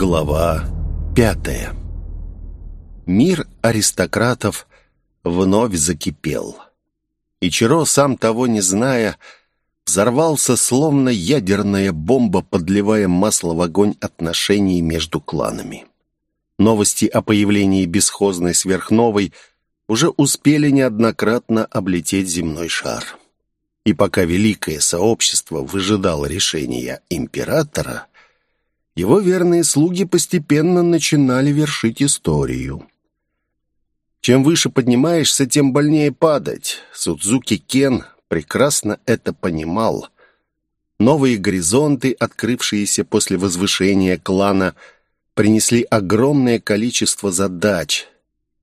Глава пятая Мир аристократов вновь закипел. Ичиро, сам того не зная, взорвался, словно ядерная бомба, подливая масло в огонь отношений между кланами. Новости о появлении бесхозной сверхновой уже успели неоднократно облететь земной шар. И пока великое сообщество выжидало решения императора, его верные слуги постепенно начинали вершить историю. Чем выше поднимаешься, тем больнее падать. Судзуки Кен прекрасно это понимал. Новые горизонты, открывшиеся после возвышения клана, принесли огромное количество задач.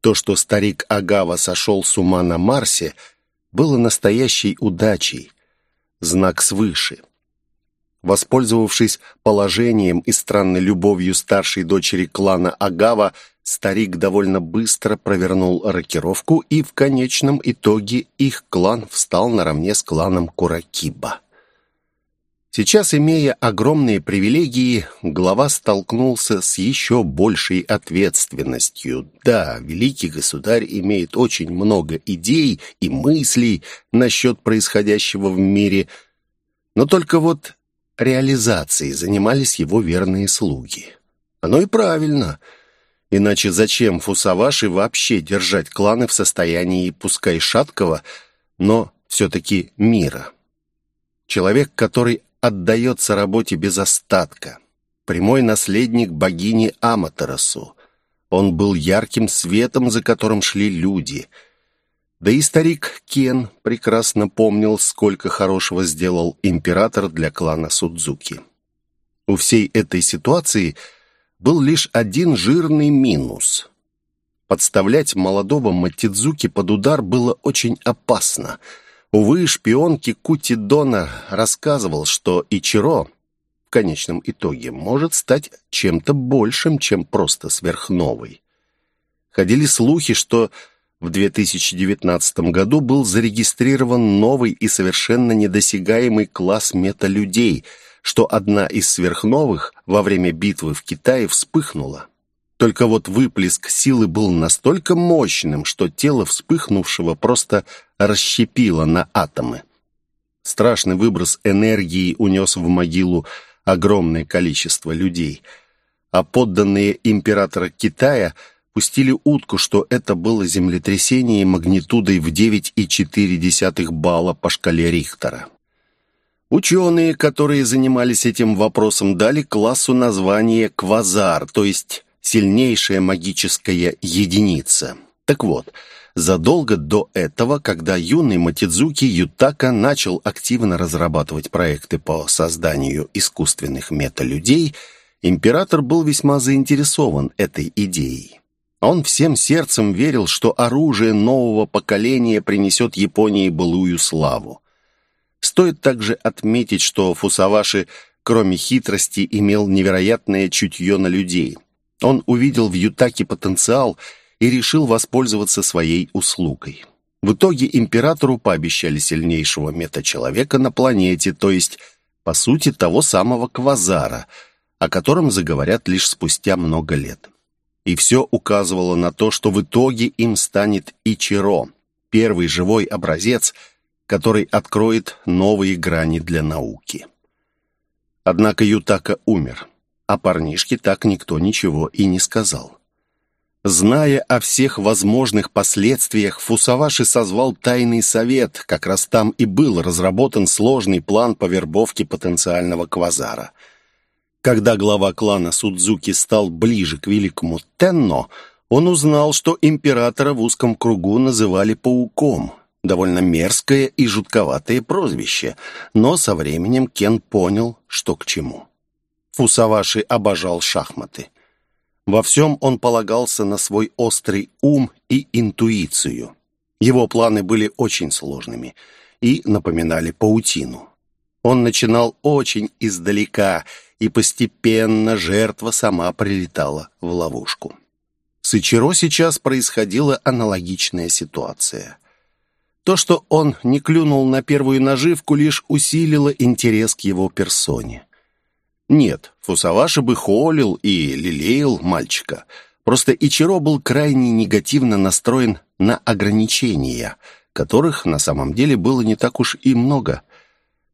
То, что старик Агава сошел с ума на Марсе – было настоящей удачей, знак свыше. Воспользовавшись положением и странной любовью старшей дочери клана Агава, старик довольно быстро провернул рокировку, и в конечном итоге их клан встал наравне с кланом Куракиба. Сейчас, имея огромные привилегии, глава столкнулся с еще большей ответственностью. Да, великий государь имеет очень много идей и мыслей насчет происходящего в мире, но только вот реализацией занимались его верные слуги. Оно и правильно. Иначе зачем Фусаваши вообще держать кланы в состоянии, пускай шаткого, но все-таки мира? Человек, который отдается работе без остатка. Прямой наследник богини Аматерасу. Он был ярким светом, за которым шли люди. Да и старик Кен прекрасно помнил, сколько хорошего сделал император для клана Судзуки. У всей этой ситуации был лишь один жирный минус. Подставлять молодого Матидзуки под удар было очень опасно – Увы, шпион Кикути Дона рассказывал, что Ичиро в конечном итоге может стать чем-то большим, чем просто сверхновой. Ходили слухи, что в 2019 году был зарегистрирован новый и совершенно недосягаемый класс металюдей, что одна из сверхновых во время битвы в Китае вспыхнула. Только вот выплеск силы был настолько мощным, что тело вспыхнувшего просто расщепило на атомы. Страшный выброс энергии унес в могилу огромное количество людей, а подданные императора Китая пустили утку, что это было землетрясение магнитудой в 9,4 балла по шкале Рихтера. Ученые, которые занимались этим вопросом, дали классу название «квазар», то есть сильнейшая магическая единица. Так вот, задолго до этого, когда юный Матидзуки Ютака начал активно разрабатывать проекты по созданию искусственных металюдей, император был весьма заинтересован этой идеей. Он всем сердцем верил, что оружие нового поколения принесет Японии былую славу. Стоит также отметить, что Фусаваши, кроме хитрости, имел невероятное чутье на людей – он увидел в Ютаке потенциал и решил воспользоваться своей услугой. В итоге императору пообещали сильнейшего мета-человека на планете, то есть, по сути, того самого Квазара, о котором заговорят лишь спустя много лет. И все указывало на то, что в итоге им станет Ичиро, первый живой образец, который откроет новые грани для науки. Однако Ютака умер. А парнишке так никто ничего и не сказал. Зная о всех возможных последствиях, Фусаваши созвал тайный совет. Как раз там и был разработан сложный план по вербовке потенциального квазара. Когда глава клана Судзуки стал ближе к великому Тенно, он узнал, что императора в узком кругу называли «пауком». Довольно мерзкое и жутковатое прозвище, но со временем Кен понял, что к чему. Фусаваши обожал шахматы. Во всем он полагался на свой острый ум и интуицию. Его планы были очень сложными и напоминали паутину. Он начинал очень издалека, и постепенно жертва сама прилетала в ловушку. С Ичиро сейчас происходила аналогичная ситуация. То, что он не клюнул на первую наживку, лишь усилило интерес к его персоне. Нет, Фусаваши бы холил и лелеял мальчика. Просто Ичиро был крайне негативно настроен на ограничения, которых на самом деле было не так уж и много.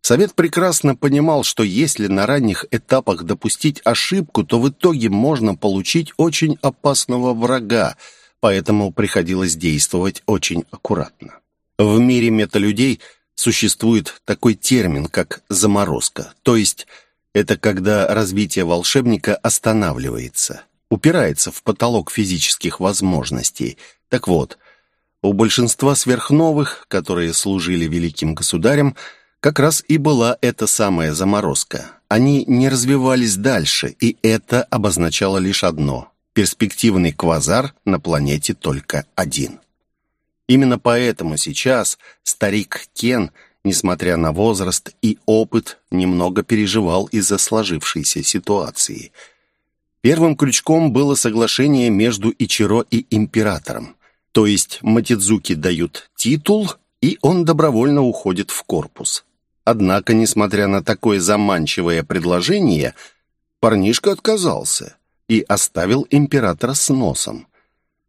Совет прекрасно понимал, что если на ранних этапах допустить ошибку, то в итоге можно получить очень опасного врага, поэтому приходилось действовать очень аккуратно. В мире металюдей существует такой термин, как «заморозка», то есть это когда развитие волшебника останавливается, упирается в потолок физических возможностей. Так вот, у большинства сверхновых, которые служили великим государям, как раз и была эта самая заморозка. Они не развивались дальше, и это обозначало лишь одно – перспективный квазар на планете только один. Именно поэтому сейчас старик Кен, несмотря на возраст и опыт, немного переживал из-за сложившейся ситуации. Первым крючком было соглашение между Ичиро и императором. То есть Матидзуки дают титул, и он добровольно уходит в корпус. Однако, несмотря на такое заманчивое предложение, парнишка отказался и оставил императора с носом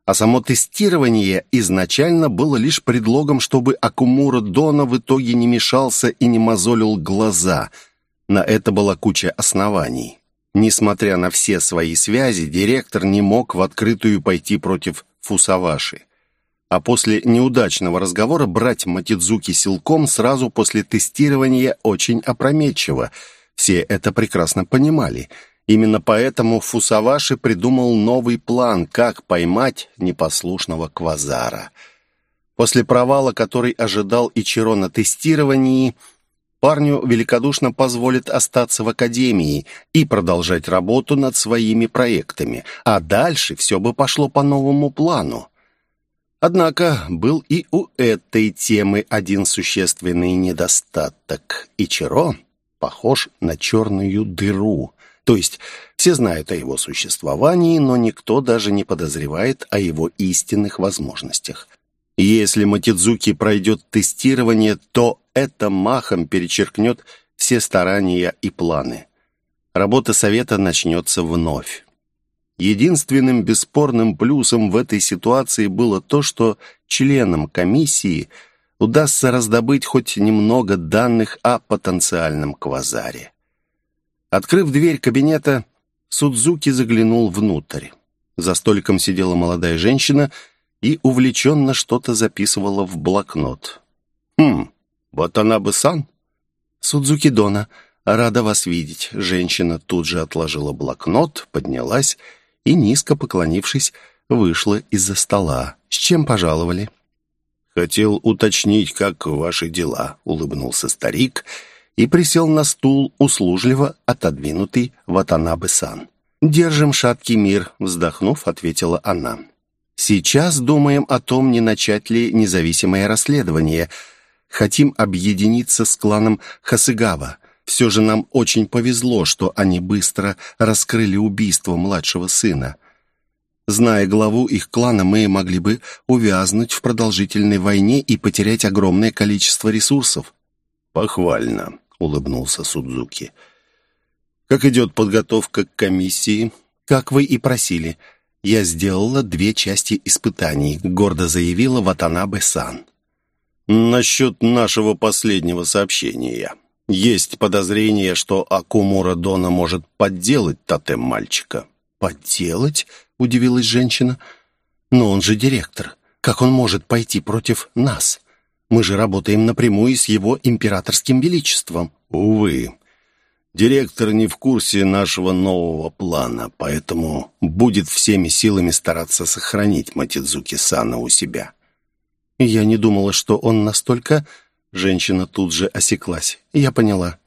а само тестирование изначально было лишь предлогом, чтобы Акумура Дона в итоге не мешался и не мозолил глаза. На это была куча оснований. Несмотря на все свои связи, директор не мог в открытую пойти против Фусаваши. А после неудачного разговора брать Матидзуки силком сразу после тестирования очень опрометчиво. Все это прекрасно понимали – Именно поэтому Фусаваши придумал новый план, как поймать непослушного квазара. После провала, который ожидал Ичиро на тестировании, парню великодушно позволит остаться в академии и продолжать работу над своими проектами, а дальше все бы пошло по новому плану. Однако был и у этой темы один существенный недостаток. Ичиро похож на черную дыру — то есть все знают о его существовании, но никто даже не подозревает о его истинных возможностях. Если Матидзуки пройдет тестирование, то это махом перечеркнет все старания и планы. Работа совета начнется вновь. Единственным бесспорным плюсом в этой ситуации было то, что членам комиссии удастся раздобыть хоть немного данных о потенциальном квазаре. Открыв дверь кабинета, Судзуки заглянул внутрь. За столиком сидела молодая женщина и увлеченно что-то записывала в блокнот. «Хм, вот она бы сан?» «Судзуки Дона, рада вас видеть». Женщина тут же отложила блокнот, поднялась низко поклонившись, вышла из-за стола. «С чем пожаловали?» «Хотел уточнить, как ваши дела», — улыбнулся старик — и присел на стул, услужливо отодвинутый Ватанабе-сан. «Держим шаткий мир», — вздохнув, ответила она. «Сейчас думаем о том, не начать ли независимое расследование. Хотим объединиться с кланом Хасыгава. Все же нам очень повезло, что они быстро раскрыли убийство младшего сына. Зная главу их клана, мы могли бы увязнуть в продолжительной войне и потерять огромное количество ресурсов». «Похвально улыбнулся Судзуки. «Как идет подготовка к комиссии?» «Как вы и просили. Я сделала две части испытаний», — гордо заявила Ватанабе-сан. «Насчет нашего последнего сообщения. Есть подозрение, что Акумура Дона может подделать тотем мальчика». «Подделать?» — удивилась женщина. «Но он же директор. Как он может пойти против нас?» Мы же работаем напрямую с его императорским величеством». «Увы, директор не в курсе нашего нового плана, поэтому будет всеми силами стараться сохранить Матидзуки Сана у себя». «Я не думала, что он настолько...» Женщина тут же осеклась. «Я поняла.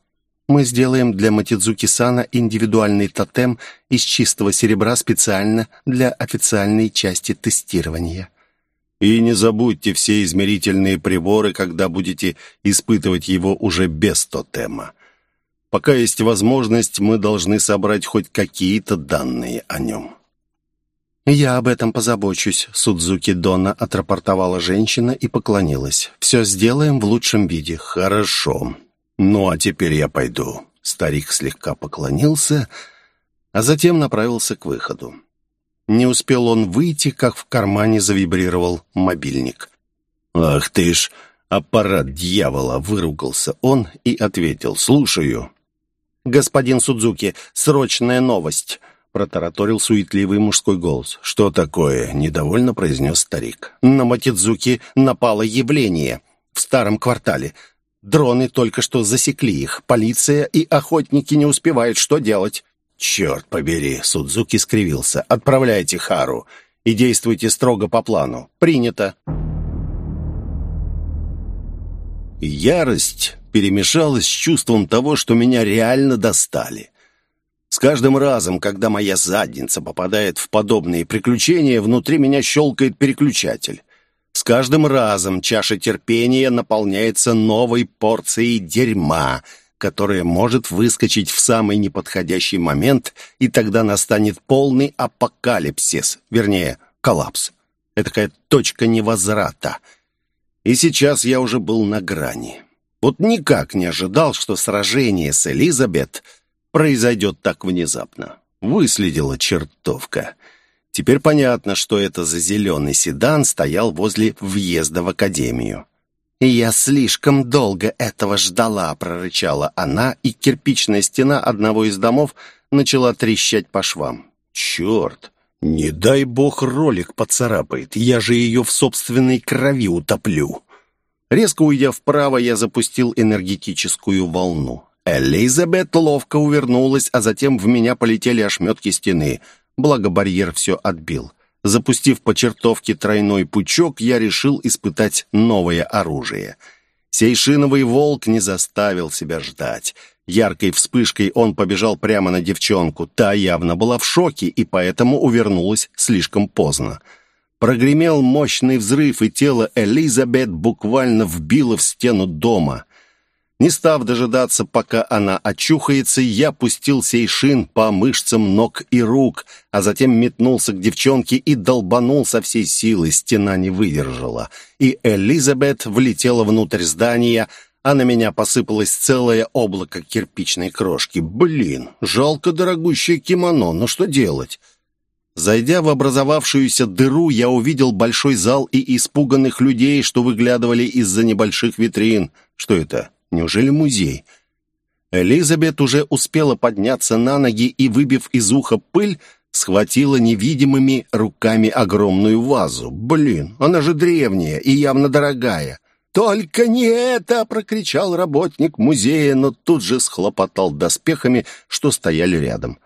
Мы сделаем для Матидзуки Сана индивидуальный тотем из чистого серебра специально для официальной части тестирования». И не забудьте все измерительные приборы, когда будете испытывать его уже без тотема. Пока есть возможность, мы должны собрать хоть какие-то данные о нем». «Я об этом позабочусь», — Судзуки Дона отрапортовала женщина и поклонилась. «Все сделаем в лучшем виде». «Хорошо. Ну, а теперь я пойду. Старик слегка поклонился, а затем направился к выходу. Не успел он выйти, как в кармане завибрировал мобильник. «Ах ты ж, аппарат дьявола!» — выругался он и ответил. «Слушаю». «Господин Судзуки, срочная новость!» — протараторил суетливый мужской голос. «Что такое?» — недовольно произнес старик. «На Матидзуки напало явление в старом квартале. Дроны только что засекли их. Полиция и охотники не успевают. Что делать?» «Черт побери!» — Судзуки скривился. «Отправляйте Хару и действуйте строго по плану. Принято!» Ярость перемешалась с чувством того, что меня реально достали. С каждым разом, когда моя задница попадает в подобные приключения, внутри меня щелкает переключатель. С каждым разом чаша терпения наполняется новой порцией дерьма — которое может выскочить в самый неподходящий момент, и тогда настанет полный апокалипсис, вернее, коллапс. Это такая точка невозврата. И сейчас я уже был на грани. Вот никак не ожидал, что сражение с Элизабет произойдет так внезапно. Выследила чертовка. Теперь понятно, что это за зеленый седан стоял возле въезда в академию. «Я слишком долго этого ждала», — прорычала она, и кирпичная стена одного из домов начала трещать по швам. «Черт! Не дай бог ролик поцарапает, я же ее в собственной крови утоплю!» Резко уйдя вправо, я запустил энергетическую волну. Элизабет ловко увернулась, а затем в меня полетели ошметки стены. Благо барьер все отбил. Запустив по чертовке тройной пучок, я решил испытать новое оружие. Сейшиновый волк не заставил себя ждать. Яркой вспышкой он побежал прямо на девчонку. Та явно была в шоке и поэтому увернулась слишком поздно. Прогремел мощный взрыв, и тело Элизабет буквально вбило в стену дома. Не став дожидаться, пока она очухается, я пустил сейшин по мышцам ног и рук, а затем метнулся к девчонке и долбанул со всей силы. Стена не выдержала, и Элизабет влетела внутрь здания, а на меня посыпалось целое облако кирпичной крошки. Блин, жалко дорогущее кимоно, но что делать? Зайдя в образовавшуюся дыру, я увидел большой зал и испуганных людей, что выглядывали из-за небольших витрин. Что это? Неужели музей? Элизабет уже успела подняться на ноги и, выбив из уха пыль, схватила невидимыми руками огромную вазу. «Блин, она же древняя и явно дорогая!» «Только не это!» — прокричал работник музея, но тут же схлопотал доспехами, что стояли рядом.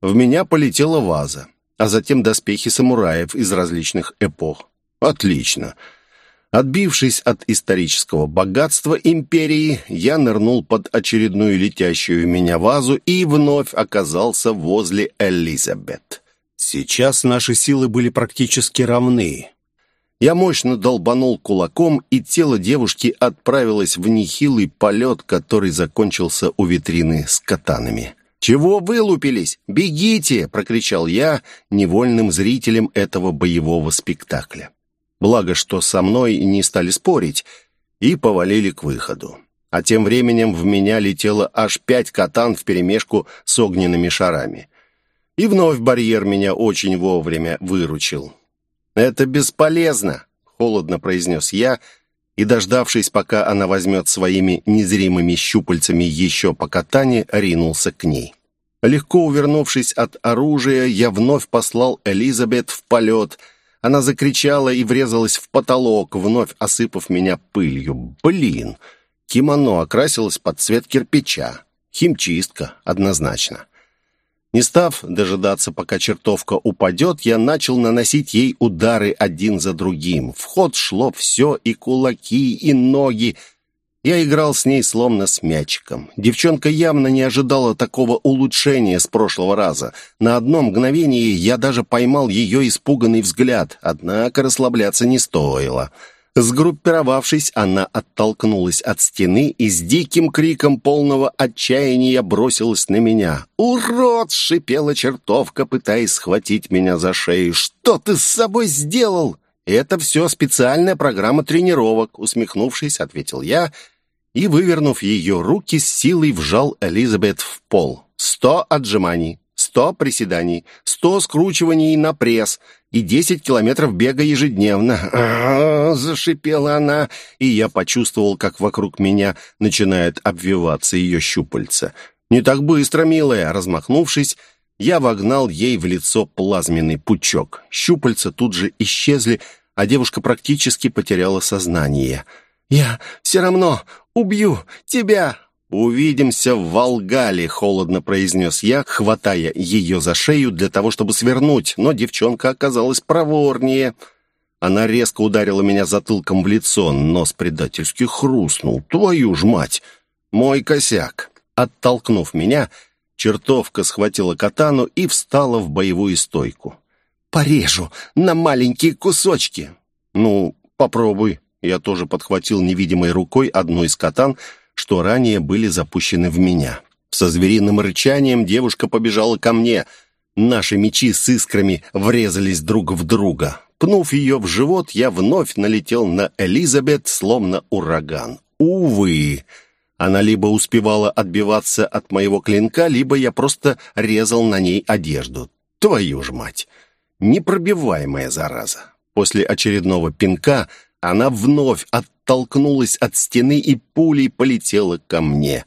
В меня полетела ваза, а затем доспехи самураев из различных эпох. «Отлично!» Отбившись от исторического богатства империи, я нырнул под очередную летящую меня вазу и вновь оказался возле Элизабет. Сейчас наши силы были практически равны. Я мощно долбанул кулаком, и тело девушки отправилось в нехилый полет, который закончился у витрины с катанами. «Чего вылупились? Бегите!» — прокричал я невольным зрителем этого боевого спектакля. Благо, что со мной не стали спорить и повалили к выходу. А тем временем в меня летело аж пять катан вперемешку с огненными шарами. И вновь барьер меня очень вовремя выручил. «Это бесполезно», — холодно произнес я, и, дождавшись, пока она возьмет своими незримыми щупальцами еще по катане, ринулся к ней. Легко увернувшись от оружия, я вновь послал Элизабет в полет — она закричала и врезалась в потолок, вновь осыпав меня пылью. Блин! Кимоно окрасилось под цвет кирпича. Химчистка, однозначно. Не став дожидаться, пока чертовка упадет, я начал наносить ей удары один за другим. В ход шло все, и кулаки, и ноги, я играл с ней словно с мячиком. Девчонка явно не ожидала такого улучшения с прошлого раза. На одно мгновение я даже поймал ее испуганный взгляд, однако расслабляться не стоило. Сгруппировавшись, она оттолкнулась от стены и с диким криком полного отчаяния бросилась на меня. «Урод!» — шипела чертовка, пытаясь схватить меня за шею. «Что ты с собой сделал?» «Это все специальная программа тренировок», — усмехнувшись, ответил я — и, вывернув ее руки, с силой вжал Элизабет в пол. «Сто отжиманий, сто приседаний, сто скручиваний на пресс и десять километров бега ежедневно». А зашипела она, и я почувствовал, как вокруг меня начинает обвиваться ее щупальца. «Не так быстро, милая!» Размахнувшись, я вогнал ей в лицо плазменный пучок. Щупальца тут же исчезли, а девушка практически потеряла сознание. «Я все равно убью тебя!» «Увидимся в Волгале», — холодно произнес я, хватая ее за шею для того, чтобы свернуть, но девчонка оказалась проворнее. Она резко ударила меня затылком в лицо, нос предательски хрустнул. «Твою ж мать! Мой косяк!» Оттолкнув меня, чертовка схватила катану и встала в боевую стойку. «Порежу на маленькие кусочки!» «Ну, попробуй». Я тоже подхватил невидимой рукой одну из катан, что ранее были запущены в меня. Со звериным рычанием девушка побежала ко мне. Наши мечи с искрами врезались друг в друга. Пнув ее в живот, я вновь налетел на Элизабет, словно ураган. Увы, она либо успевала отбиваться от моего клинка, либо я просто резал на ней одежду. Твою ж мать! Непробиваемая зараза. После очередного пинка она вновь оттолкнулась от стены и пулей полетела ко мне.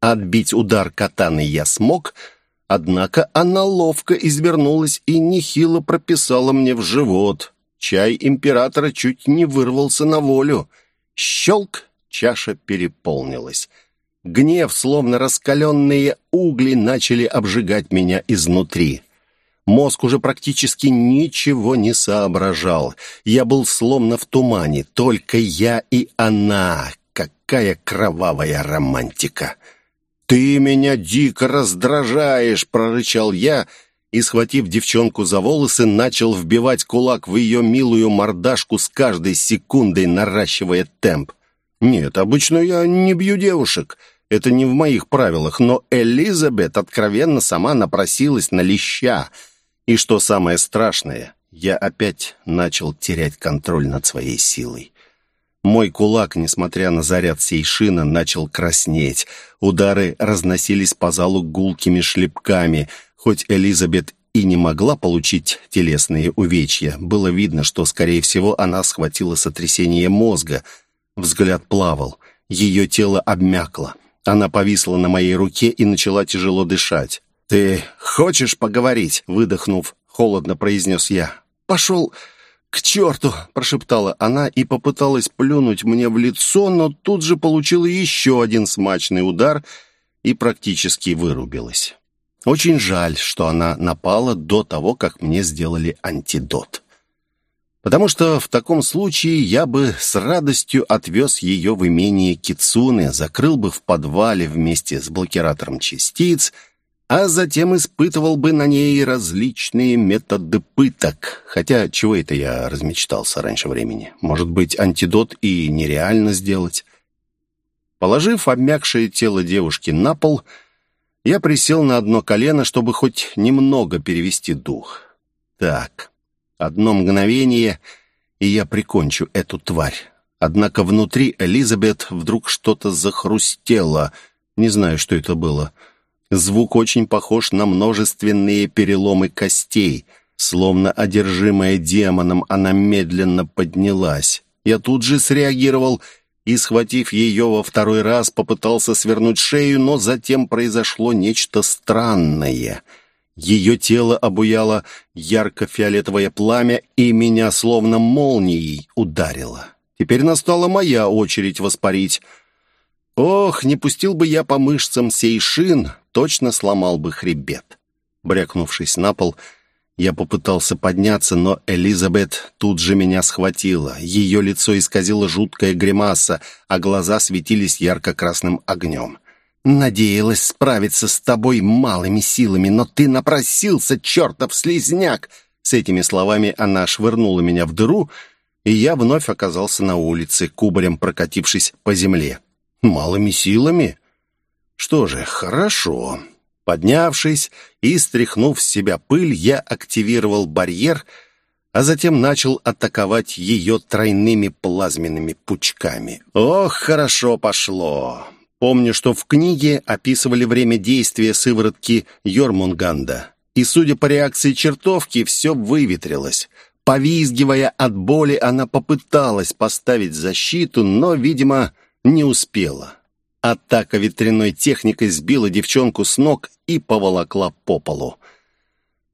Отбить удар катаны я смог, однако она ловко извернулась и нехило прописала мне в живот. Чай императора чуть не вырвался на волю. Щелк! Чаша переполнилась. Гнев, словно раскаленные угли, начали обжигать меня изнутри. Мозг уже практически ничего не соображал. Я был словно в тумане, только я и она. Какая кровавая романтика! «Ты меня дико раздражаешь!» — прорычал я и, схватив девчонку за волосы, начал вбивать кулак в ее милую мордашку с каждой секундой, наращивая темп. «Нет, обычно я не бью девушек. Это не в моих правилах, но Элизабет откровенно сама напросилась на леща — и что самое страшное, я опять начал терять контроль над своей силой. Мой кулак, несмотря на заряд сейшина, начал краснеть. Удары разносились по залу гулкими шлепками. Хоть Элизабет и не могла получить телесные увечья, было видно, что, скорее всего, она схватила сотрясение мозга. Взгляд плавал, ее тело обмякло. Она повисла на моей руке и начала тяжело дышать. «Ты хочешь поговорить?» — выдохнув, холодно произнес я. «Пошел к черту!» — прошептала она и попыталась плюнуть мне в лицо, но тут же получила еще один смачный удар и практически вырубилась. Очень жаль, что она напала до того, как мне сделали антидот. Потому что в таком случае я бы с радостью отвез ее в имение Кицуны, закрыл бы в подвале вместе с блокиратором частиц — а затем испытывал бы на ней различные методы пыток. Хотя чего это я размечтался раньше времени? Может быть, антидот и нереально сделать? Положив обмякшее тело девушки на пол, я присел на одно колено, чтобы хоть немного перевести дух. Так, одно мгновение, и я прикончу эту тварь. Однако внутри Элизабет вдруг что-то захрустело. Не знаю, что это было. — Звук очень похож на множественные переломы костей. Словно одержимая демоном, она медленно поднялась. Я тут же среагировал и, схватив ее во второй раз, попытался свернуть шею, но затем произошло нечто странное. Ее тело обуяло ярко-фиолетовое пламя, и меня словно молнией ударило. Теперь настала моя очередь воспарить. Ох, не пустил бы я по мышцам сей шин, точно сломал бы хребет. Брякнувшись на пол, я попытался подняться, но Элизабет тут же меня схватила. Ее лицо исказило жуткая гримаса, а глаза светились ярко-красным огнем. «Надеялась справиться с тобой малыми силами, но ты напросился, чертов слизняк!» С этими словами она швырнула меня в дыру, и я вновь оказался на улице, кубарем прокатившись по земле. «Малыми силами?» Что же, хорошо. Поднявшись и стряхнув с себя пыль, я активировал барьер, а затем начал атаковать ее тройными плазменными пучками. Ох, хорошо пошло. Помню, что в книге описывали время действия сыворотки Йормунганда. И, судя по реакции чертовки, все выветрилось. Повизгивая от боли, она попыталась поставить защиту, но, видимо, не успела. Атака ветряной техникой сбила девчонку с ног и поволокла по полу.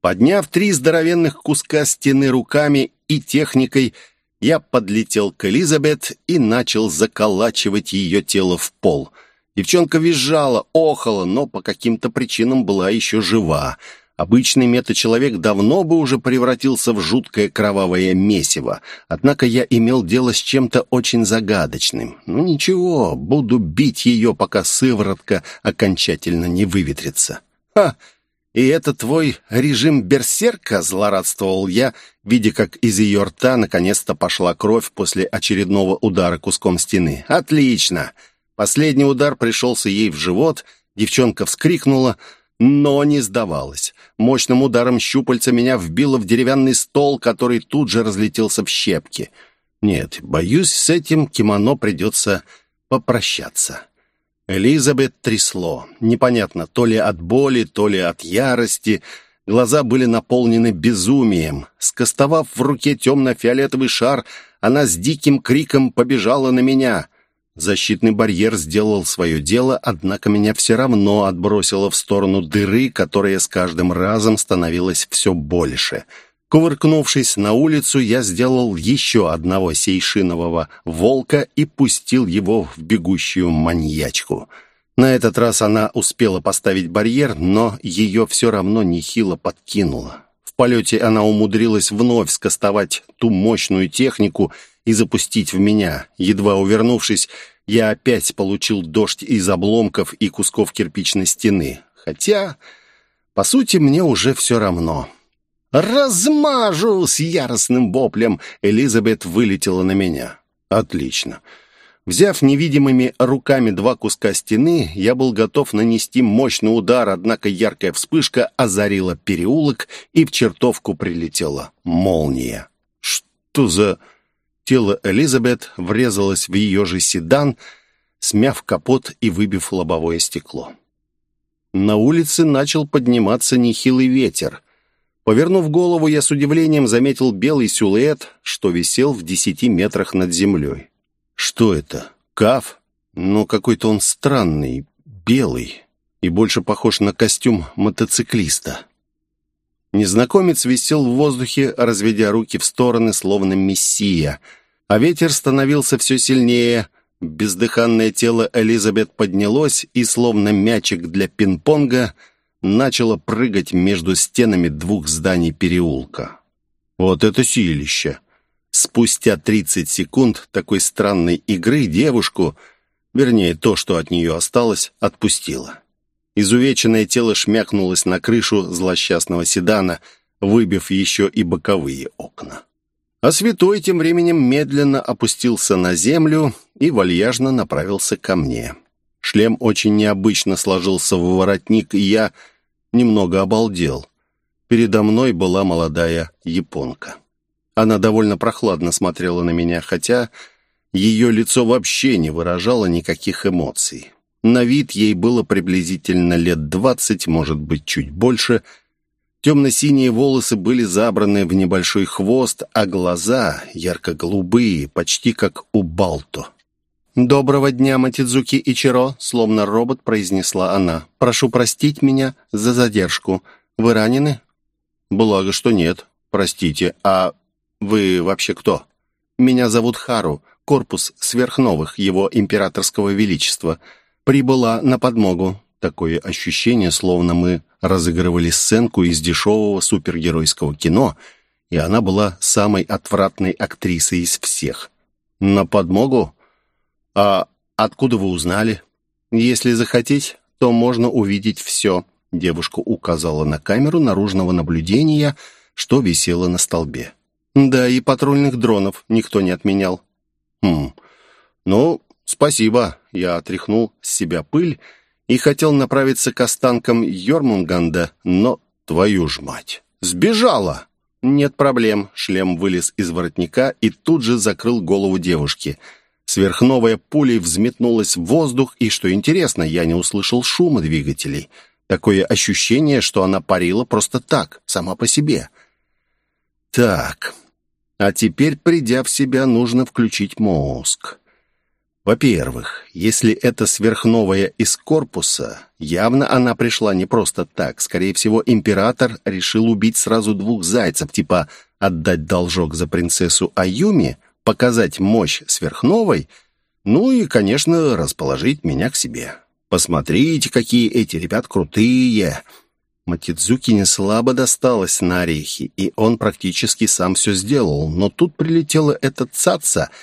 Подняв три здоровенных куска стены руками и техникой, я подлетел к Элизабет и начал заколачивать ее тело в пол. Девчонка визжала, охала, но по каким-то причинам была еще жива. Обычный метачеловек давно бы уже превратился в жуткое кровавое месиво. Однако я имел дело с чем-то очень загадочным. Ну ничего, буду бить ее, пока сыворотка окончательно не выветрится. Ха! «И это твой режим берсерка?» — злорадствовал я, видя, как из ее рта наконец-то пошла кровь после очередного удара куском стены. «Отлично!» Последний удар пришелся ей в живот, девчонка вскрикнула, но не сдавалась. Мощным ударом щупальца меня вбило в деревянный стол, который тут же разлетелся в щепки. Нет, боюсь, с этим кимоно придется попрощаться. Элизабет трясло. Непонятно, то ли от боли, то ли от ярости. Глаза были наполнены безумием. Скостовав в руке темно-фиолетовый шар, она с диким криком побежала на меня. Защитный барьер сделал свое дело, однако меня все равно отбросило в сторону дыры, которая с каждым разом становилась все больше — Кувыркнувшись на улицу, я сделал еще одного сейшинового волка и пустил его в бегущую маньячку. На этот раз она успела поставить барьер, но ее все равно нехило подкинуло. В полете она умудрилась вновь скостовать ту мощную технику и запустить в меня. Едва увернувшись, я опять получил дождь из обломков и кусков кирпичной стены. Хотя, по сути, мне уже все равно. «Размажу!» С яростным воплем Элизабет вылетела на меня. «Отлично!» Взяв невидимыми руками два куска стены, я был готов нанести мощный удар, однако яркая вспышка озарила переулок, и в чертовку прилетела молния. «Что за...» Тело Элизабет врезалось в ее же седан, смяв капот и выбив лобовое стекло. На улице начал подниматься нехилый ветер. Повернув голову, я с удивлением заметил белый силуэт, что висел в десяти метрах над землей. Что это? Каф? Ну, какой-то он странный, белый и больше похож на костюм мотоциклиста. Незнакомец висел в воздухе, разведя руки в стороны, словно мессия, а ветер становился все сильнее. Бездыханное тело Элизабет поднялось и, словно мячик для пинг-понга, начало прыгать между стенами двух зданий переулка. Вот это силище! Спустя 30 секунд такой странной игры девушку, вернее, то, что от нее осталось, отпустило. Изувеченное тело шмякнулось на крышу злосчастного седана, выбив еще и боковые окна. А святой тем временем медленно опустился на землю и вальяжно направился ко мне. Шлем очень необычно сложился в воротник, и я немного обалдел. Передо мной была молодая японка. Она довольно прохладно смотрела на меня, хотя ее лицо вообще не выражало никаких эмоций. На вид ей было приблизительно лет двадцать, может быть, чуть больше. Темно-синие волосы были забраны в небольшой хвост, а глаза ярко-голубые, почти как у Балто. «Доброго дня, Матидзуки Ичиро», — словно робот произнесла она. «Прошу простить меня за задержку. Вы ранены?» «Благо, что нет. Простите. А вы вообще кто?» «Меня зовут Хару, корпус сверхновых его императорского величества. Прибыла на подмогу». Такое ощущение, словно мы разыгрывали сценку из дешевого супергеройского кино, и она была самой отвратной актрисой из всех. «На подмогу?» «А откуда вы узнали?» «Если захотеть, то можно увидеть все», — девушка указала на камеру наружного наблюдения, что висело на столбе. «Да, и патрульных дронов никто не отменял». «Хм, ну, спасибо», — я отряхнул с себя пыль и хотел направиться к останкам Йормунганда, но, твою ж мать, сбежала! «Нет проблем». Шлем вылез из воротника и тут же закрыл голову девушки. Сверхновая пулей взметнулась в воздух, и, что интересно, я не услышал шума двигателей. Такое ощущение, что она парила просто так, сама по себе. Так, а теперь, придя в себя, нужно включить мозг. Во-первых, если это сверхновая из корпуса, явно она пришла не просто так. Скорее всего, император решил убить сразу двух зайцев, типа отдать должок за принцессу Аюми, показать мощь сверхновой, ну и, конечно, расположить меня к себе. Посмотрите, какие эти ребят крутые. Матидзуки не слабо досталось на орехи, и он практически сам все сделал. Но тут прилетела эта цаца —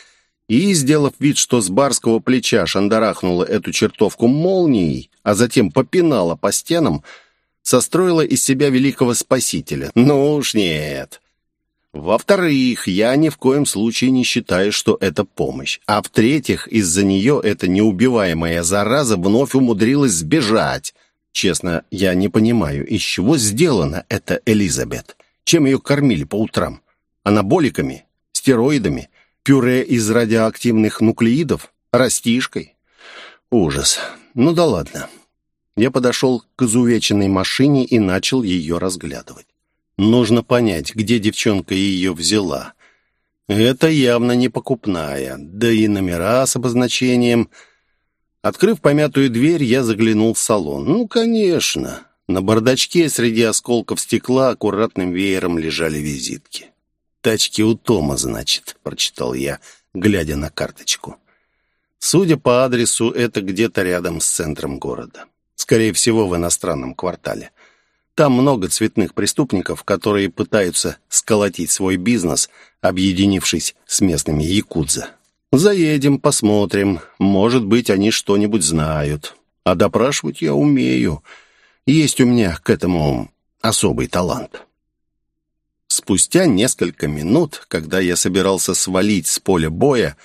и, сделав вид, что с барского плеча шандарахнула эту чертовку молнией, а затем попинала по стенам, состроила из себя великого спасителя. Ну уж нет. Во-вторых, я ни в коем случае не считаю, что это помощь. А в-третьих, из-за нее эта неубиваемая зараза вновь умудрилась сбежать. Честно, я не понимаю, из чего сделана эта Элизабет. Чем ее кормили по утрам? Анаболиками? Стероидами? Пюре из радиоактивных нуклеидов? Растишкой? Ужас. Ну да ладно. Я подошел к изувеченной машине и начал ее разглядывать. Нужно понять, где девчонка ее взяла. Это явно не покупная, да и номера с обозначением. Открыв помятую дверь, я заглянул в салон. Ну, конечно. На бардачке среди осколков стекла аккуратным веером лежали визитки тачке у Тома, значит», — прочитал я, глядя на карточку. Судя по адресу, это где-то рядом с центром города. Скорее всего, в иностранном квартале. Там много цветных преступников, которые пытаются сколотить свой бизнес, объединившись с местными якудза. Заедем, посмотрим. Может быть, они что-нибудь знают. А допрашивать я умею. Есть у меня к этому особый талант. Спустя несколько минут, когда я собирался свалить с поля боя,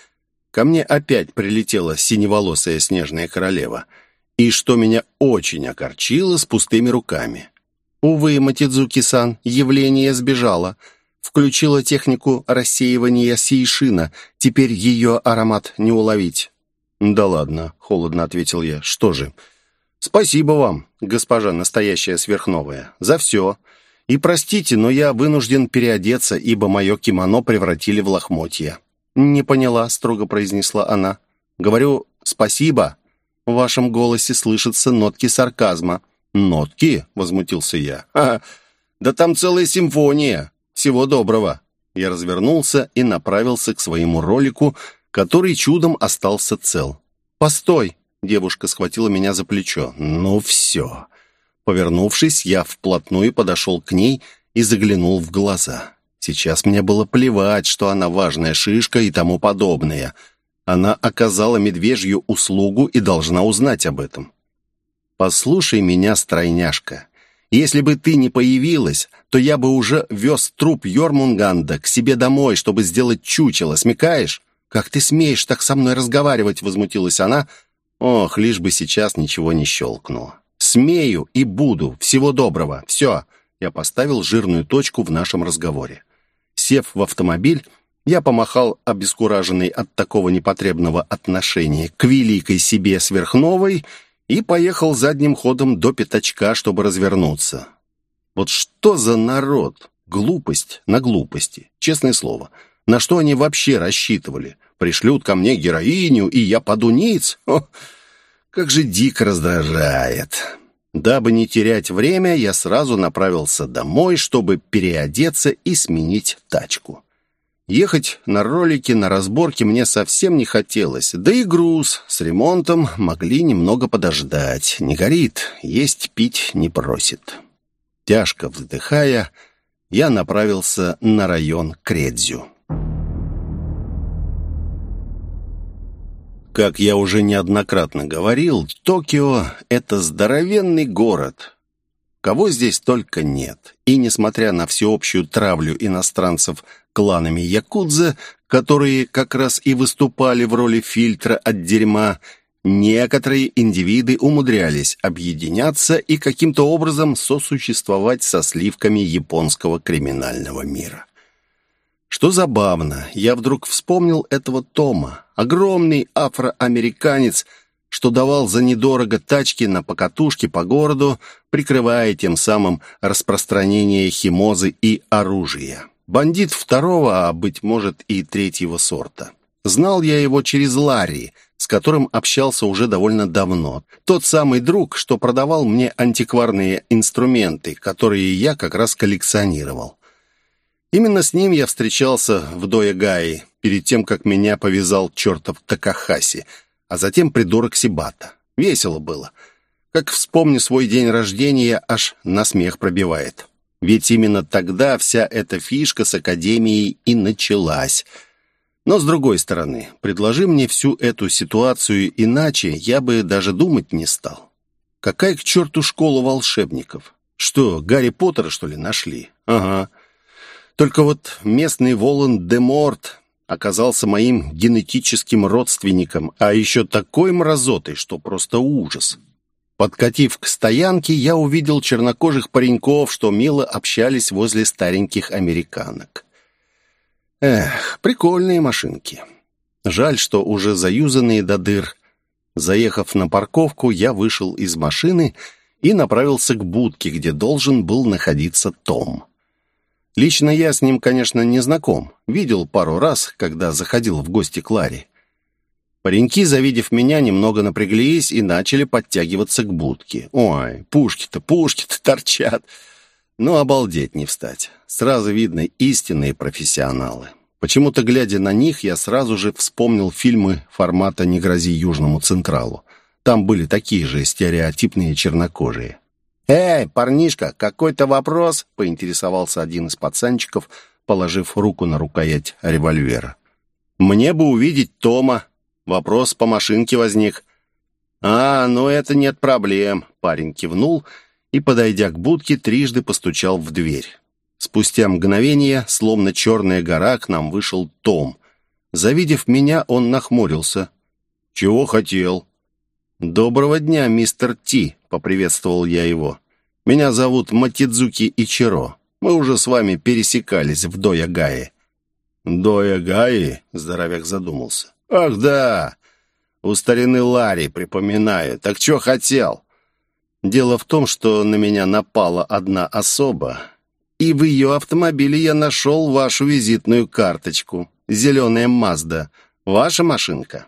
ко мне опять прилетела синеволосая снежная королева. И что меня очень огорчило, с пустыми руками. Увы, Матидзуки-сан, явление сбежало. Включила технику рассеивания сейшина. Теперь ее аромат не уловить. «Да ладно», — холодно ответил я. «Что же?» «Спасибо вам, госпожа настоящая сверхновая, за все. И простите, но я вынужден переодеться, ибо мое кимоно превратили в лохмотья». «Не поняла», — строго произнесла она. «Говорю спасибо». В вашем голосе слышатся нотки сарказма. «Нотки?» — возмутился я. «Ха, да там целая симфония. Всего доброго». Я развернулся и направился к своему ролику, который чудом остался цел. «Постой!» — девушка схватила меня за плечо. «Ну все!» Повернувшись, я вплотную подошел к ней и заглянул в глаза. Сейчас мне было плевать, что она важная шишка и тому подобное. Она оказала медвежью услугу и должна узнать об этом. «Послушай меня, стройняшка. Если бы ты не появилась, то я бы уже вез труп Йормунганда к себе домой, чтобы сделать чучело, смекаешь? Как ты смеешь так со мной разговаривать?» — возмутилась она. Ох, лишь бы сейчас ничего не щелкнуло. Смею и буду. Всего доброго. Все. Я поставил жирную точку в нашем разговоре. Сев в автомобиль, я помахал обескураженный от такого непотребного отношения к великой себе сверхновой и поехал задним ходом до пятачка, чтобы развернуться. Вот что за народ? Глупость на глупости. Честное слово. На что они вообще рассчитывали? Пришлют ко мне героиню, и я паду как же дико раздражает. Дабы не терять время, я сразу направился домой, чтобы переодеться и сменить тачку. Ехать на ролике на разборке мне совсем не хотелось, да и груз с ремонтом могли немного подождать. Не горит, есть пить не просит. Тяжко вздыхая, я направился на район Кредзю. Как я уже неоднократно говорил, Токио — это здоровенный город. Кого здесь только нет. И несмотря на всеобщую травлю иностранцев кланами Якудза, которые как раз и выступали в роли фильтра от дерьма, Некоторые индивиды умудрялись объединяться и каким-то образом сосуществовать со сливками японского криминального мира. Что забавно, я вдруг вспомнил этого Тома, огромный афроамериканец, что давал за недорого тачки на покатушке по городу, прикрывая тем самым распространение химозы и оружия. Бандит второго, а, быть может, и третьего сорта. Знал я его через Ларри, с которым общался уже довольно давно. Тот самый друг, что продавал мне антикварные инструменты, которые я как раз коллекционировал. Именно с ним я встречался в Доягаи, перед тем, как меня повязал чертов Такахаси, а затем придурок Сибата. Весело было. Как вспомню свой день рождения, аж на смех пробивает. Ведь именно тогда вся эта фишка с Академией и началась — но, с другой стороны, предложи мне всю эту ситуацию иначе, я бы даже думать не стал. Какая к черту школа волшебников? Что, Гарри Поттера, что ли, нашли? Ага. Только вот местный Волан-де-Морт оказался моим генетическим родственником, а еще такой мразотой, что просто ужас. Подкатив к стоянке, я увидел чернокожих пареньков, что мило общались возле стареньких американок. Эх, прикольные машинки. Жаль, что уже заюзанные до дыр. Заехав на парковку, я вышел из машины и направился к будке, где должен был находиться Том. Лично я с ним, конечно, не знаком. Видел пару раз, когда заходил в гости к Ларе. Пареньки, завидев меня, немного напряглись и начали подтягиваться к будке. Ой, пушки-то, пушки-то торчат. Ну, обалдеть не встать. Сразу видно истинные профессионалы. Почему-то, глядя на них, я сразу же вспомнил фильмы формата «Не грози Южному Централу». Там были такие же стереотипные чернокожие. «Эй, парнишка, какой-то вопрос?» — поинтересовался один из пацанчиков, положив руку на рукоять револьвера. «Мне бы увидеть Тома. Вопрос по машинке возник». «А, ну это нет проблем», — парень кивнул и, подойдя к будке, трижды постучал в дверь. Спустя мгновение, словно черная гора, к нам вышел Том. Завидев меня, он нахмурился. «Чего хотел?» «Доброго дня, мистер Ти», — поприветствовал я его. «Меня зовут Матидзуки Ичиро. Мы уже с вами пересекались в Доягае». «Доягае?» — здоровяк задумался. «Ах, да! У старины Ларри, припоминаю. Так что хотел?» «Дело в том, что на меня напала одна особа, и в ее автомобиле я нашел вашу визитную карточку. Зеленая Мазда. Ваша машинка?»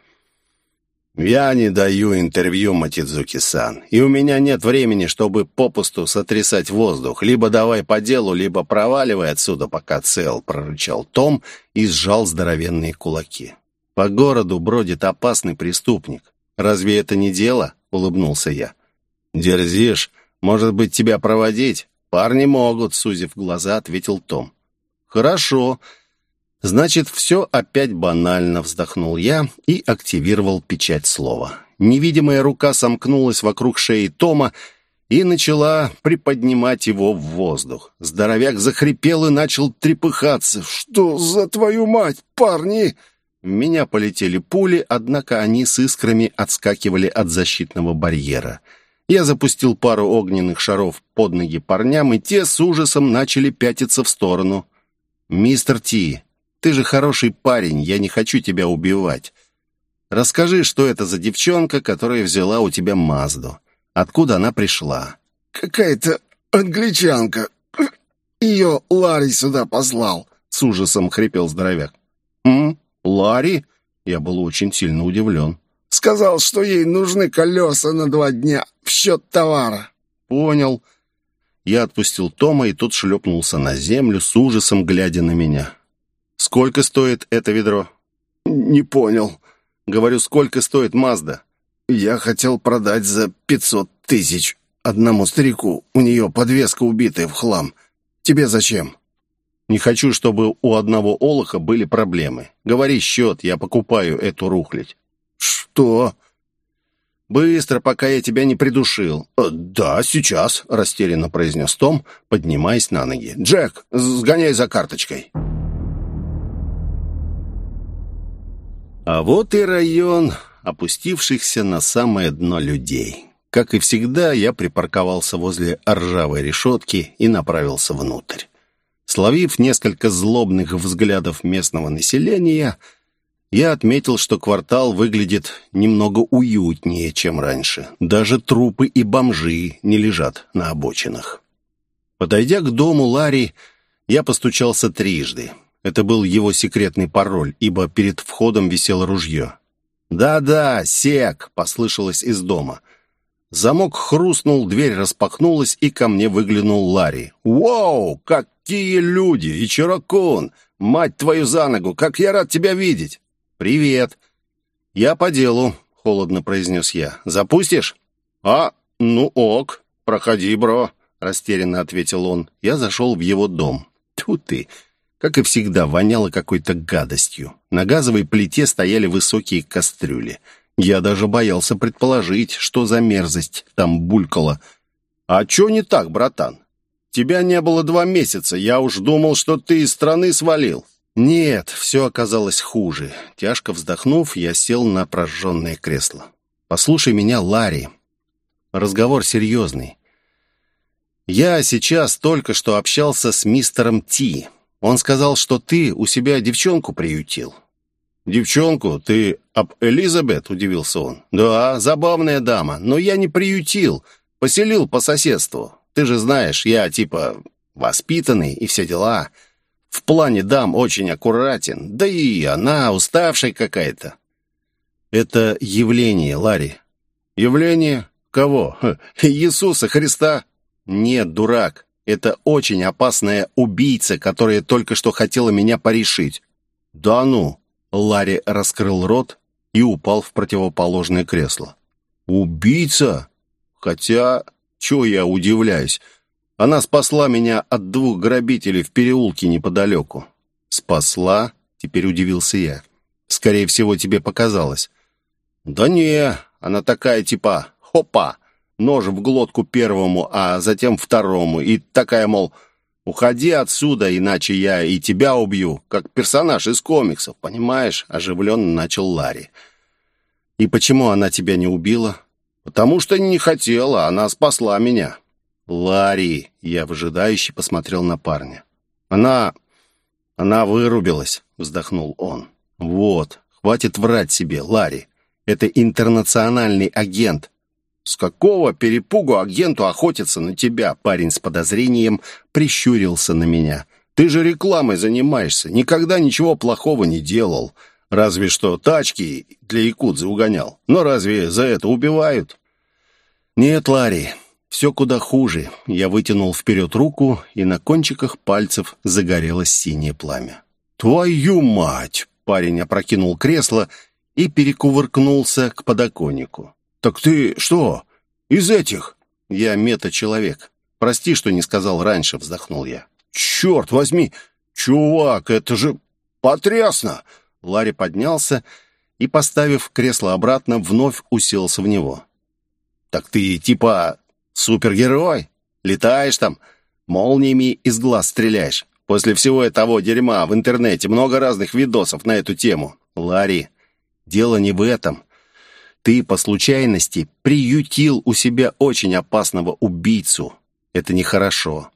«Я не даю интервью, Матидзуки-сан, и у меня нет времени, чтобы попусту сотрясать воздух. Либо давай по делу, либо проваливай отсюда, пока цел», — прорычал Том и сжал здоровенные кулаки. «По городу бродит опасный преступник. Разве это не дело?» — улыбнулся я. «Дерзишь? Может быть, тебя проводить?» «Парни могут», — сузив глаза, ответил Том. «Хорошо. Значит, все опять банально», — вздохнул я и активировал печать слова. Невидимая рука сомкнулась вокруг шеи Тома и начала приподнимать его в воздух. Здоровяк захрипел и начал трепыхаться. «Что за твою мать, парни?» В меня полетели пули, однако они с искрами отскакивали от защитного барьера — я запустил пару огненных шаров под ноги парням, и те с ужасом начали пятиться в сторону. «Мистер Ти, ты же хороший парень, я не хочу тебя убивать. Расскажи, что это за девчонка, которая взяла у тебя Мазду? Откуда она пришла?» «Какая-то англичанка. Ее Ларри сюда послал», — с ужасом хрипел здоровяк. «М? Ларри?» Я был очень сильно удивлен. Сказал, что ей нужны колеса на два дня в счет товара». «Понял». Я отпустил Тома, и тот шлепнулся на землю с ужасом, глядя на меня. «Сколько стоит это ведро?» «Не понял». «Говорю, сколько стоит Мазда?» «Я хотел продать за пятьсот тысяч одному старику. У нее подвеска убитая в хлам. Тебе зачем?» «Не хочу, чтобы у одного олоха были проблемы. Говори счет, я покупаю эту рухлядь». «Что?» «Быстро, пока я тебя не придушил». «Э, «Да, сейчас», — растерянно произнес Том, поднимаясь на ноги. «Джек, сгоняй за карточкой». А вот и район опустившихся на самое дно людей. Как и всегда, я припарковался возле ржавой решетки и направился внутрь. Словив несколько злобных взглядов местного населения, я отметил, что квартал выглядит немного уютнее, чем раньше. Даже трупы и бомжи не лежат на обочинах. Подойдя к дому Ларри, я постучался трижды. Это был его секретный пароль, ибо перед входом висело ружье. «Да-да, сек!» — послышалось из дома. Замок хрустнул, дверь распахнулась, и ко мне выглянул Ларри. «Вау! Какие люди! И Чирокун! Мать твою за ногу! Как я рад тебя видеть!» «Привет!» «Я по делу», — холодно произнес я. «Запустишь?» «А, ну ок, проходи, бро», — растерянно ответил он. Я зашел в его дом. Тут ты! Как и всегда, воняло какой-то гадостью. На газовой плите стояли высокие кастрюли. Я даже боялся предположить, что за мерзость там булькала. «А чё не так, братан? Тебя не было два месяца. Я уж думал, что ты из страны свалил». Нет, все оказалось хуже. Тяжко вздохнув, я сел на прожженное кресло. «Послушай меня, Ларри. Разговор серьезный. Я сейчас только что общался с мистером Ти. Он сказал, что ты у себя девчонку приютил». «Девчонку? Ты об Элизабет?» — удивился он. «Да, забавная дама, но я не приютил, поселил по соседству. Ты же знаешь, я типа воспитанный и все дела». В плане дам очень аккуратен, да и она уставшая какая-то. Это явление, Ларри. Явление? Кого? Иисуса Христа? Нет, дурак. Это очень опасная убийца, которая только что хотела меня порешить. Да ну. Ларри раскрыл рот и упал в противоположное кресло. Убийца? Хотя, чего я удивляюсь? Она спасла меня от двух грабителей в переулке неподалеку». «Спасла?» — теперь удивился я. «Скорее всего, тебе показалось». «Да не, она такая типа «хопа», нож в глотку первому, а затем второму, и такая, мол, «Уходи отсюда, иначе я и тебя убью», как персонаж из комиксов, понимаешь?» — оживленно начал Ларри. «И почему она тебя не убила?» «Потому что не хотела, она спасла меня». «Ларри!» — я выжидающе посмотрел на парня. «Она... она вырубилась», — вздохнул он. «Вот, хватит врать себе, Ларри. Это интернациональный агент. «С какого перепугу агенту охотиться на тебя?» Парень с подозрением прищурился на меня. «Ты же рекламой занимаешься, никогда ничего плохого не делал. Разве что тачки для якудзы угонял. Но разве за это убивают?» «Нет, Ларри, все куда хуже. Я вытянул вперед руку, и на кончиках пальцев загорелось синее пламя. «Твою мать!» — парень опрокинул кресло и перекувыркнулся к подоконнику. «Так ты что, из этих?» «Я мета-человек. Прости, что не сказал раньше», — вздохнул я. «Черт возьми! Чувак, это же потрясно!» Ларри поднялся и, поставив кресло обратно, вновь уселся в него. «Так ты типа Супергерой? Летаешь там, молниями из глаз стреляешь. После всего этого дерьма в интернете много разных видосов на эту тему. Ларри, дело не в этом. Ты по случайности приютил у себя очень опасного убийцу. Это нехорошо.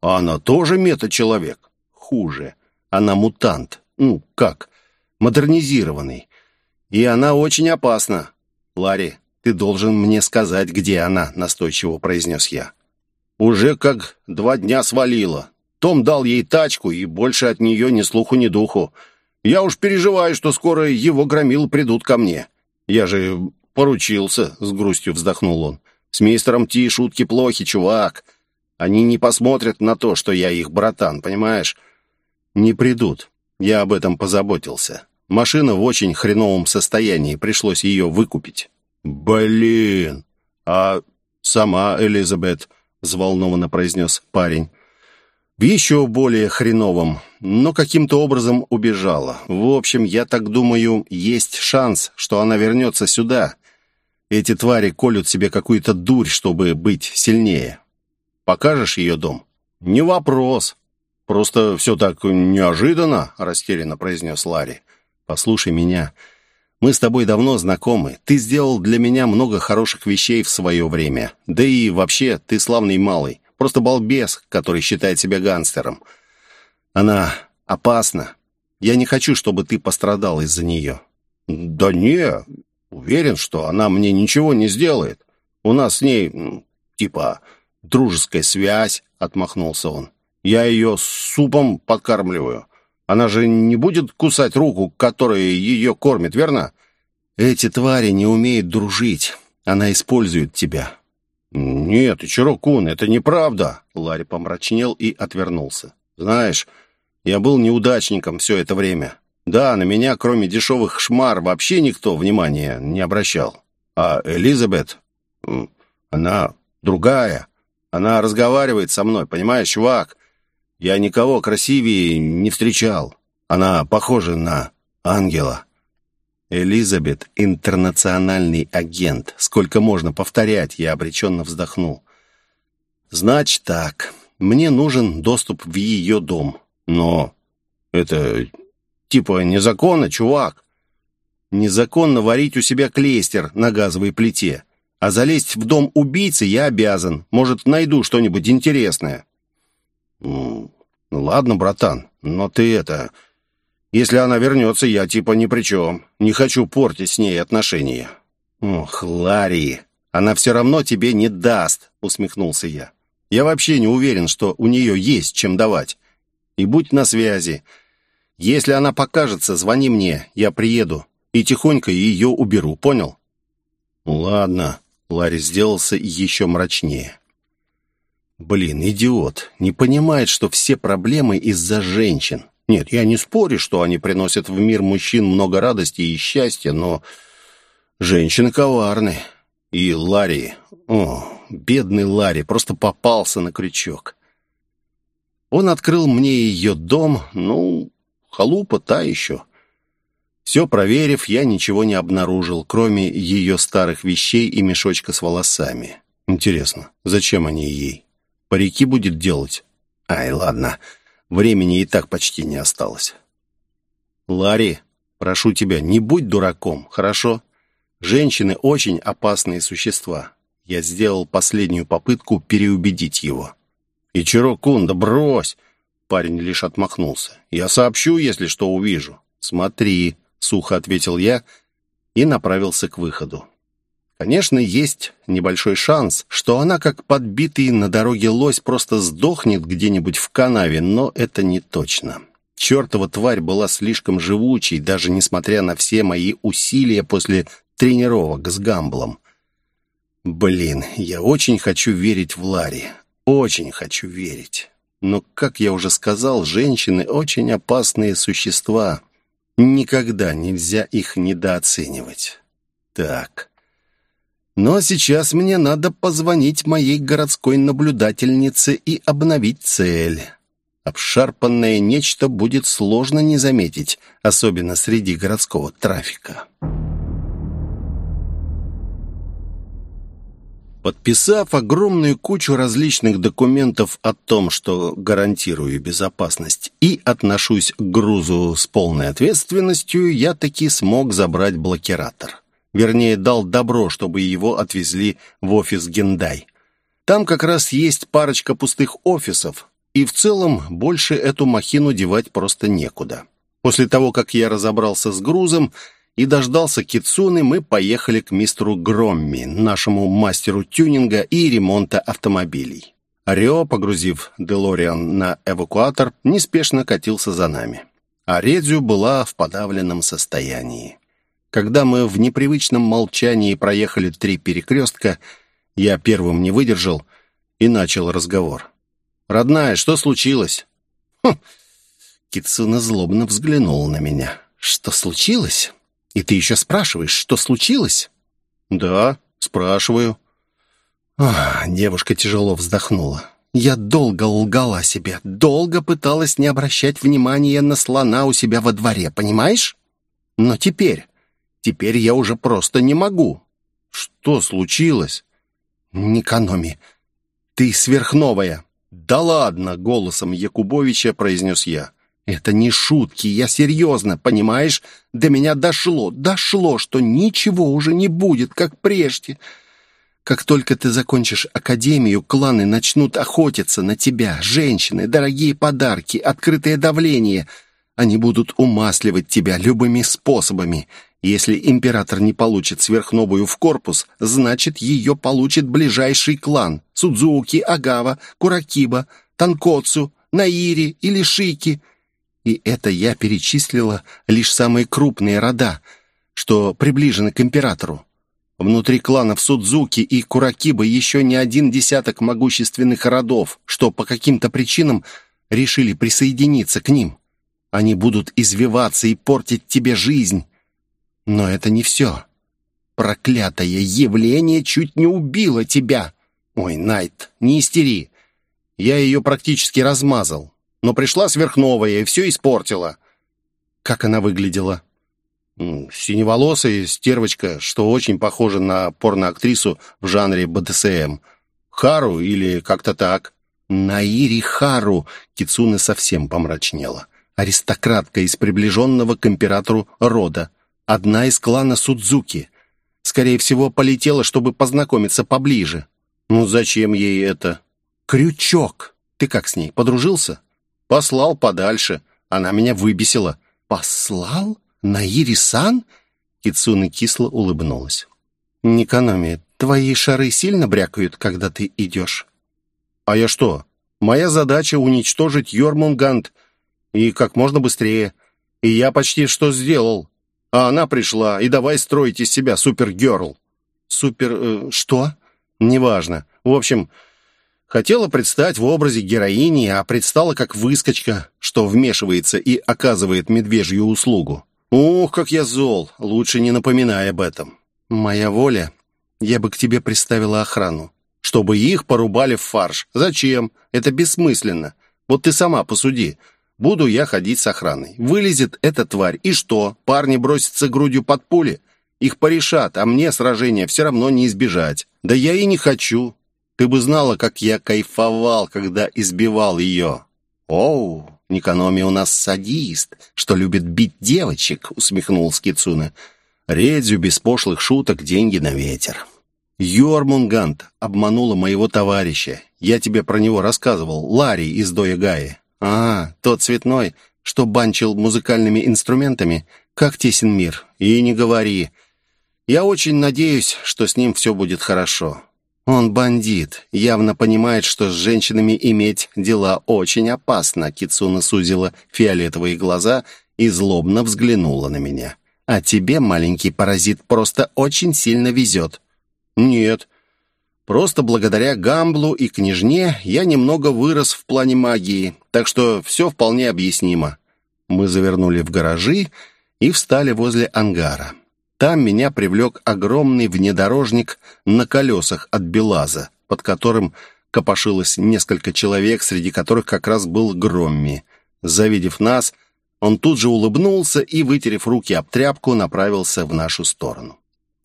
А она тоже мета-человек? Хуже. Она мутант. Ну, как? Модернизированный. И она очень опасна. Ларри, «Ты должен мне сказать, где она», — настойчиво произнес я. «Уже как два дня свалила. Том дал ей тачку, и больше от нее ни слуху, ни духу. Я уж переживаю, что скоро его громил придут ко мне. Я же поручился», — с грустью вздохнул он. «С мистером Ти шутки плохи, чувак. Они не посмотрят на то, что я их братан, понимаешь?» «Не придут. Я об этом позаботился. Машина в очень хреновом состоянии, пришлось ее выкупить». «Блин! А сама Элизабет?» — взволнованно произнес парень. «В еще более хреновом, но каким-то образом убежала. В общем, я так думаю, есть шанс, что она вернется сюда. Эти твари колют себе какую-то дурь, чтобы быть сильнее. Покажешь ее дом?» «Не вопрос. Просто все так неожиданно», — растерянно произнес Ларри. «Послушай меня. Мы с тобой давно знакомы. Ты сделал для меня много хороших вещей в свое время. Да и вообще, ты славный малый. Просто балбес, который считает себя гангстером. Она опасна. Я не хочу, чтобы ты пострадал из-за нее». «Да не, уверен, что она мне ничего не сделает. У нас с ней, типа, дружеская связь», — отмахнулся он. «Я ее супом подкармливаю. Она же не будет кусать руку, которая ее кормит, верно?» «Эти твари не умеют дружить. Она использует тебя». «Нет, Ичиро-кун, это неправда!» Ларри помрачнел и отвернулся. «Знаешь, я был неудачником все это время. Да, на меня, кроме дешевых шмар, вообще никто внимания не обращал. А Элизабет, она другая. Она разговаривает со мной, понимаешь, чувак? Я никого красивее не встречал. Она похожа на ангела. Элизабет — интернациональный агент. Сколько можно повторять, я обреченно вздохнул. Значит так, мне нужен доступ в ее дом. Но это типа незаконно, чувак. Незаконно варить у себя клейстер на газовой плите. А залезть в дом убийцы я обязан. Может, найду что-нибудь интересное. Ну, ладно, братан, но ты это... Если она вернется, я типа ни при чем. Не хочу портить с ней отношения. Ох, Ларри, она все равно тебе не даст, усмехнулся я. Я вообще не уверен, что у нее есть чем давать. И будь на связи. Если она покажется, звони мне, я приеду. И тихонько ее уберу, понял? Ладно. Ларри сделался еще мрачнее. Блин, идиот. Не понимает, что все проблемы из-за женщин. Нет, я не спорю, что они приносят в мир мужчин много радости и счастья, но женщины коварны. И Ларри, о, бедный Ларри, просто попался на крючок. Он открыл мне ее дом, ну, халупа та еще. Все проверив, я ничего не обнаружил, кроме ее старых вещей и мешочка с волосами. Интересно, зачем они ей? Парики будет делать? Ай, ладно, времени и так почти не осталось. Ларри, прошу тебя, не будь дураком, хорошо? Женщины очень опасные существа. Я сделал последнюю попытку переубедить его. «Ичиро-кун, да брось!» Парень лишь отмахнулся. «Я сообщу, если что увижу». «Смотри», — сухо ответил я и направился к выходу. Конечно, есть небольшой шанс, что она, как подбитый на дороге лось, просто сдохнет где-нибудь в канаве, но это не точно. Чертова тварь была слишком живучей, даже несмотря на все мои усилия после тренировок с Гамблом. Блин, я очень хочу верить в Ларри. Очень хочу верить. Но, как я уже сказал, женщины очень опасные существа. Никогда нельзя их недооценивать. Так. Но сейчас мне надо позвонить моей городской наблюдательнице и обновить цель. Обшарпанное нечто будет сложно не заметить, особенно среди городского трафика. Подписав огромную кучу различных документов о том, что гарантирую безопасность и отношусь к грузу с полной ответственностью, я таки смог забрать блокиратор. Вернее, дал добро, чтобы его отвезли в офис Гендай. Там как раз есть парочка пустых офисов, и в целом больше эту махину девать просто некуда. После того, как я разобрался с грузом, и дождался Кицуны, мы поехали к мистеру Громми, нашему мастеру тюнинга и ремонта автомобилей. Рио, погрузив Делориан на эвакуатор, неспешно катился за нами. А Редзю была в подавленном состоянии. Когда мы в непривычном молчании проехали три перекрестка, я первым не выдержал и начал разговор. «Родная, что случилось?» хм. Кицуна злобно взглянула на меня. «Что случилось?» И ты еще спрашиваешь, что случилось?» «Да, спрашиваю». Ах, девушка тяжело вздохнула. «Я долго лгала себе, долго пыталась не обращать внимания на слона у себя во дворе, понимаешь? Но теперь, теперь я уже просто не могу». «Что случилось?» «Никономи, ты сверхновая». «Да ладно!» — голосом Якубовича произнес я. Это не шутки, я серьезно, понимаешь? До меня дошло, дошло, что ничего уже не будет, как прежде. Как только ты закончишь академию, кланы начнут охотиться на тебя. Женщины, дорогие подарки, открытое давление. Они будут умасливать тебя любыми способами. Если император не получит сверхновую в корпус, значит, ее получит ближайший клан. Судзуки, Агава, Куракиба, Танкоцу, Наири или Шики. И это я перечислила лишь самые крупные рода, что приближены к императору. Внутри кланов Судзуки и Куракибы еще не один десяток могущественных родов, что по каким-то причинам решили присоединиться к ним. Они будут извиваться и портить тебе жизнь. Но это не все. Проклятое явление чуть не убило тебя. Ой, Найт, не истери. Я ее практически размазал. Но пришла сверхновая и все испортила. Как она выглядела? Синеволосая стервочка, что очень похожа на порноактрису в жанре БДСМ. Хару или как-то так. Наири Хару Кицуне совсем помрачнела. Аристократка из приближенного к императору рода. Одна из клана Судзуки. Скорее всего, полетела, чтобы познакомиться поближе. Ну, зачем ей это? Крючок. Ты как с ней, подружился? Послал подальше. Она меня выбесила. Послал? Наири-сан? Кицуна кисло улыбнулась. Никономи, твои шары сильно брякают, когда ты идешь? А я что? Моя задача уничтожить Йормунгант и как можно быстрее. И я почти что сделал. А она пришла, и давай строить из себя супергерл. Супер... Э, что? Неважно. В общем, хотела предстать в образе героини, а предстала как выскочка, что вмешивается и оказывает медвежью услугу. Ух, как я зол. Лучше не напоминай об этом. Моя воля, я бы к тебе приставила охрану. Чтобы их порубали в фарш. Зачем? Это бессмысленно. Вот ты сама посуди. Буду я ходить с охраной. Вылезет эта тварь, и что? Парни бросятся грудью под пули? Их порешат, а мне сражения все равно не избежать. Да я и не хочу. Ты бы знала, как я кайфовал, когда избивал ее. Оу, Никономи у нас садист, что любит бить девочек, усмехнулся Кицуна. Редзю без пошлых шуток деньги на ветер. Йормунгант обманула моего товарища. Я тебе про него рассказывал, Ларри из Доя Гаи. «А, тот цветной, что банчил музыкальными инструментами? Как тесен мир? И не говори. Я очень надеюсь, что с ним все будет хорошо. Он бандит, явно понимает, что с женщинами иметь дела очень опасно». Кицуна сузила фиолетовые глаза и злобно взглянула на меня. «А тебе, маленький паразит, просто очень сильно везет». «Нет, Просто благодаря Гамблу и княжне я немного вырос в плане магии, так что все вполне объяснимо. Мы завернули в гаражи и встали возле ангара. Там меня привлек огромный внедорожник на колесах от Белаза, под которым копошилось несколько человек, среди которых как раз был Громми. Завидев нас, он тут же улыбнулся и, вытерев руки об тряпку, направился в нашу сторону.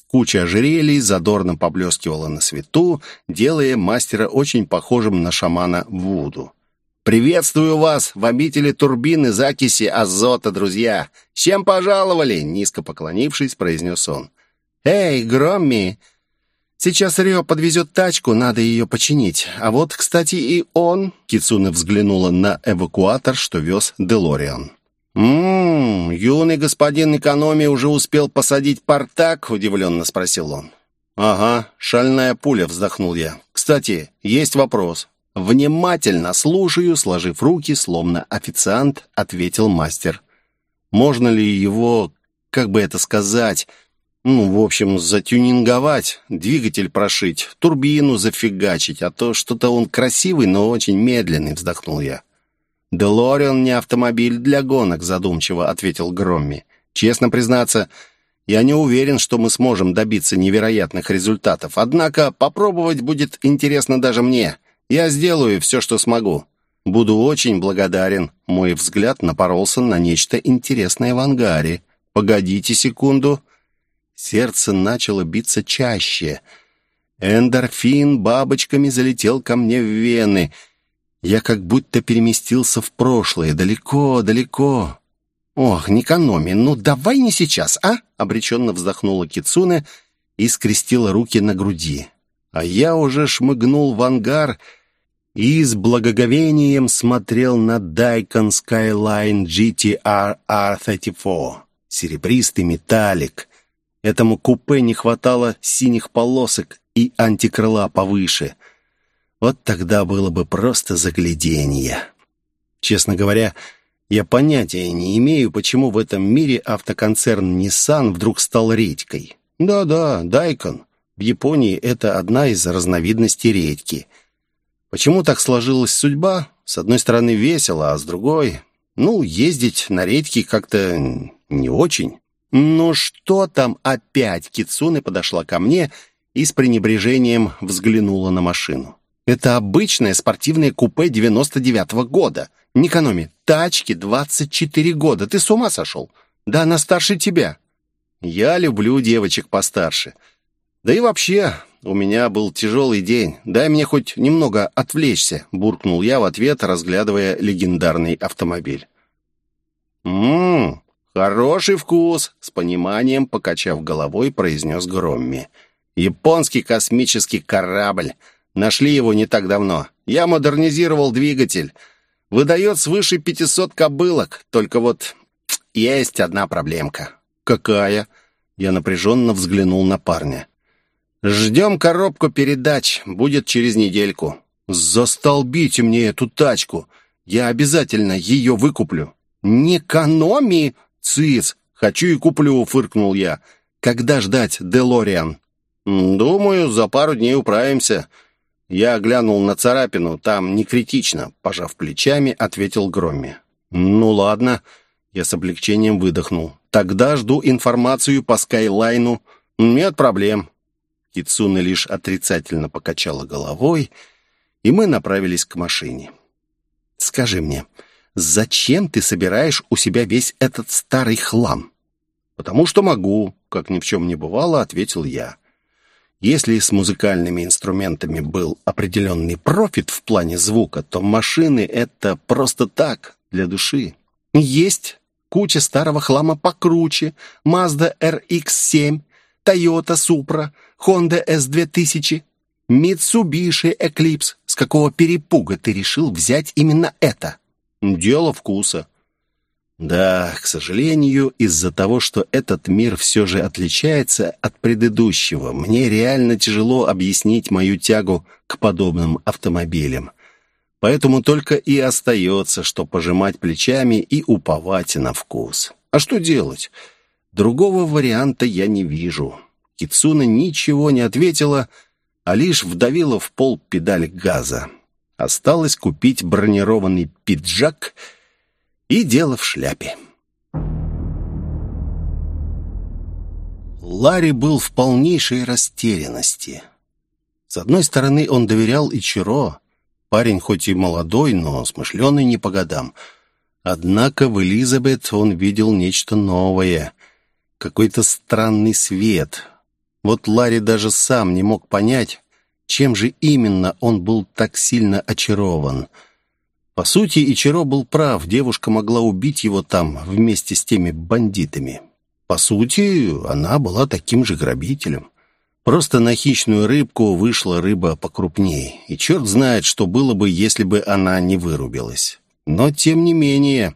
Куча ожерелий задорно поблескивала на свету, делая мастера очень похожим на шамана Вуду. «Приветствую вас в обители турбины закиси азота, друзья! Чем пожаловали?» Низко поклонившись, произнес он. «Эй, Громми! Сейчас Рио подвезет тачку, надо ее починить. А вот, кстати, и он...» Кицуна взглянула на эвакуатор, что вез Делориан. «М-м, юный господин экономии уже успел посадить портак?» — удивленно спросил он. «Ага, шальная пуля», — вздохнул я. «Кстати, есть вопрос». «Внимательно слушаю», — сложив руки, словно официант, ответил мастер. «Можно ли его, как бы это сказать, ну, в общем, затюнинговать, двигатель прошить, турбину зафигачить, а то что-то он красивый, но очень медленный», — вздохнул я. «Делориан не автомобиль для гонок», — задумчиво ответил Громми. «Честно признаться, я не уверен, что мы сможем добиться невероятных результатов. Однако попробовать будет интересно даже мне. Я сделаю все, что смогу. Буду очень благодарен». Мой взгляд напоролся на нечто интересное в ангаре. «Погодите секунду». Сердце начало биться чаще. Эндорфин бабочками залетел ко мне в вены — Я как будто переместился в прошлое, далеко, далеко. «Ох, Никаноми, ну давай не сейчас, а?» Обреченно вздохнула Кицуне и скрестила руки на груди. А я уже шмыгнул в ангар и с благоговением смотрел на Daikin Skyline GTR R34. Серебристый металлик. Этому купе не хватало синих полосок и антикрыла повыше. Вот тогда было бы просто загляденье. Честно говоря, я понятия не имею, почему в этом мире автоконцерн Nissan вдруг стал редькой. Да-да, Дайкон. В Японии это одна из разновидностей редьки. Почему так сложилась судьба? С одной стороны весело, а с другой... Ну, ездить на редьки как-то не очень. «Ну что там опять?» Кицуне подошла ко мне и с пренебрежением взглянула на машину. «Это обычное спортивное купе 99-го года. Не экономи. Тачке 24 года. Ты с ума сошел? Да она старше тебя. Я люблю девочек постарше. Да и вообще, у меня был тяжелый день. Дай мне хоть немного отвлечься, буркнул я в ответ, разглядывая легендарный автомобиль. «Ммм, хороший вкус!» — с пониманием, покачав головой, произнес Громми. «Японский космический корабль. Нашли его не так давно. Я модернизировал двигатель. Выдает свыше 500 кобылок, только вот есть одна проблемка». «Какая?» Я напряженно взглянул на парня. «Ждем коробку передач. Будет через недельку». «Застолбите мне эту тачку. Я обязательно ее выкуплю». «Не экономи!» «Цыц! Хочу и куплю!» — фыркнул я. «Когда ждать Делориан?» «Думаю, за пару дней управимся. Я глянул на царапину, там не критично, пожав плечами, ответил Громми. Ну ладно, я с облегчением выдохнул. Тогда жду информацию по Скайлайну. Нет проблем. Кицуна лишь отрицательно покачала головой, и мы направились к машине. Скажи мне, зачем ты собираешь у себя весь этот старый хлам? Потому что могу, как ни в чем не бывало, ответил я. Если с музыкальными инструментами был определенный профит в плане звука, то машины — это просто так, для души. Есть куча старого хлама покруче. Mazda RX-7, Toyota Supra, Honda S2000, Mitsubishi Eclipse. С какого перепуга ты решил взять именно это? Дело вкуса. Да, к сожалению, из-за того, что этот мир все же отличается от предыдущего, мне реально тяжело объяснить мою тягу к подобным автомобилям. Поэтому только и остается, что пожимать плечами и уповать на вкус. А что делать? Другого варианта я не вижу. Кицуна ничего не ответила, а лишь вдавила в пол педаль газа. Осталось купить бронированный пиджак — и дело в шляпе. Ларри был в полнейшей растерянности. С одной стороны, он доверял Ичиро. Парень хоть и молодой, но смышленый не по годам. Однако в Элизабет он видел нечто новое. Какой-то странный свет. Вот Ларри даже сам не мог понять, чем же именно он был так сильно очарован — по сути, Ичиро был прав, девушка могла убить его там вместе с теми бандитами. По сути, она была таким же грабителем. Просто на хищную рыбку вышла рыба покрупнее, и черт знает, что было бы, если бы она не вырубилась. Но, тем не менее,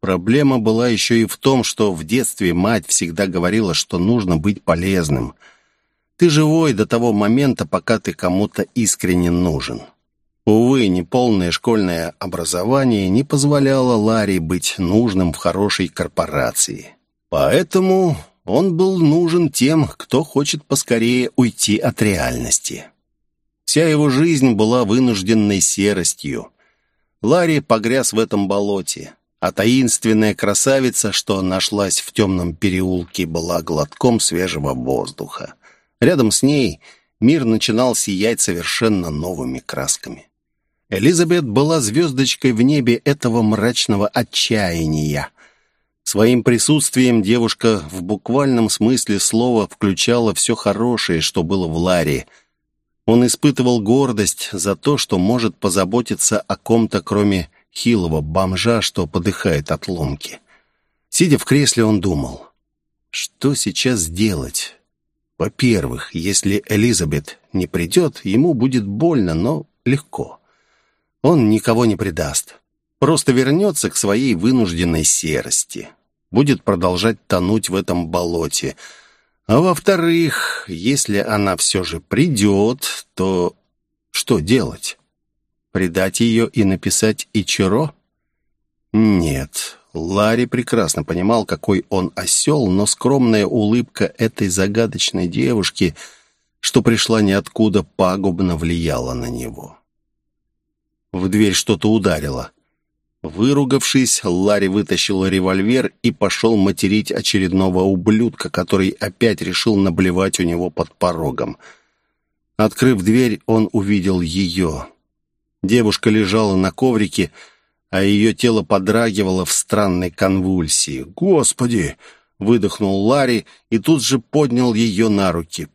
проблема была еще и в том, что в детстве мать всегда говорила, что нужно быть полезным. Ты живой до того момента, пока ты кому-то искренне нужен. Увы, неполное школьное образование не позволяло Ларри быть нужным в хорошей корпорации. Поэтому он был нужен тем, кто хочет поскорее уйти от реальности. Вся его жизнь была вынужденной серостью. Ларри погряз в этом болоте, а таинственная красавица, что нашлась в темном переулке, была глотком свежего воздуха. Рядом с ней мир начинал сиять совершенно новыми красками. Элизабет была звездочкой в небе этого мрачного отчаяния. Своим присутствием девушка в буквальном смысле слова включала все хорошее, что было в Ларе. Он испытывал гордость за то, что может позаботиться о ком-то, кроме хилого бомжа, что подыхает от ломки. Сидя в кресле, он думал, что сейчас делать? Во-первых, если Элизабет не придет, ему будет больно, но легко. Он никого не предаст. Просто вернется к своей вынужденной серости. Будет продолжать тонуть в этом болоте – а во-вторых, если она все же придет, то что делать? Предать ее и написать Ичиро? Нет, Ларри прекрасно понимал, какой он осел, но скромная улыбка этой загадочной девушки, что пришла ниоткуда, пагубно влияла на него. В дверь что-то ударило. Выругавшись, Ларри вытащил револьвер и пошел материть очередного ублюдка, который опять решил наблевать у него под порогом. Открыв дверь, он увидел ее. Девушка лежала на коврике, а ее тело подрагивало в странной конвульсии. «Господи!» — выдохнул Ларри и тут же поднял ее на руки.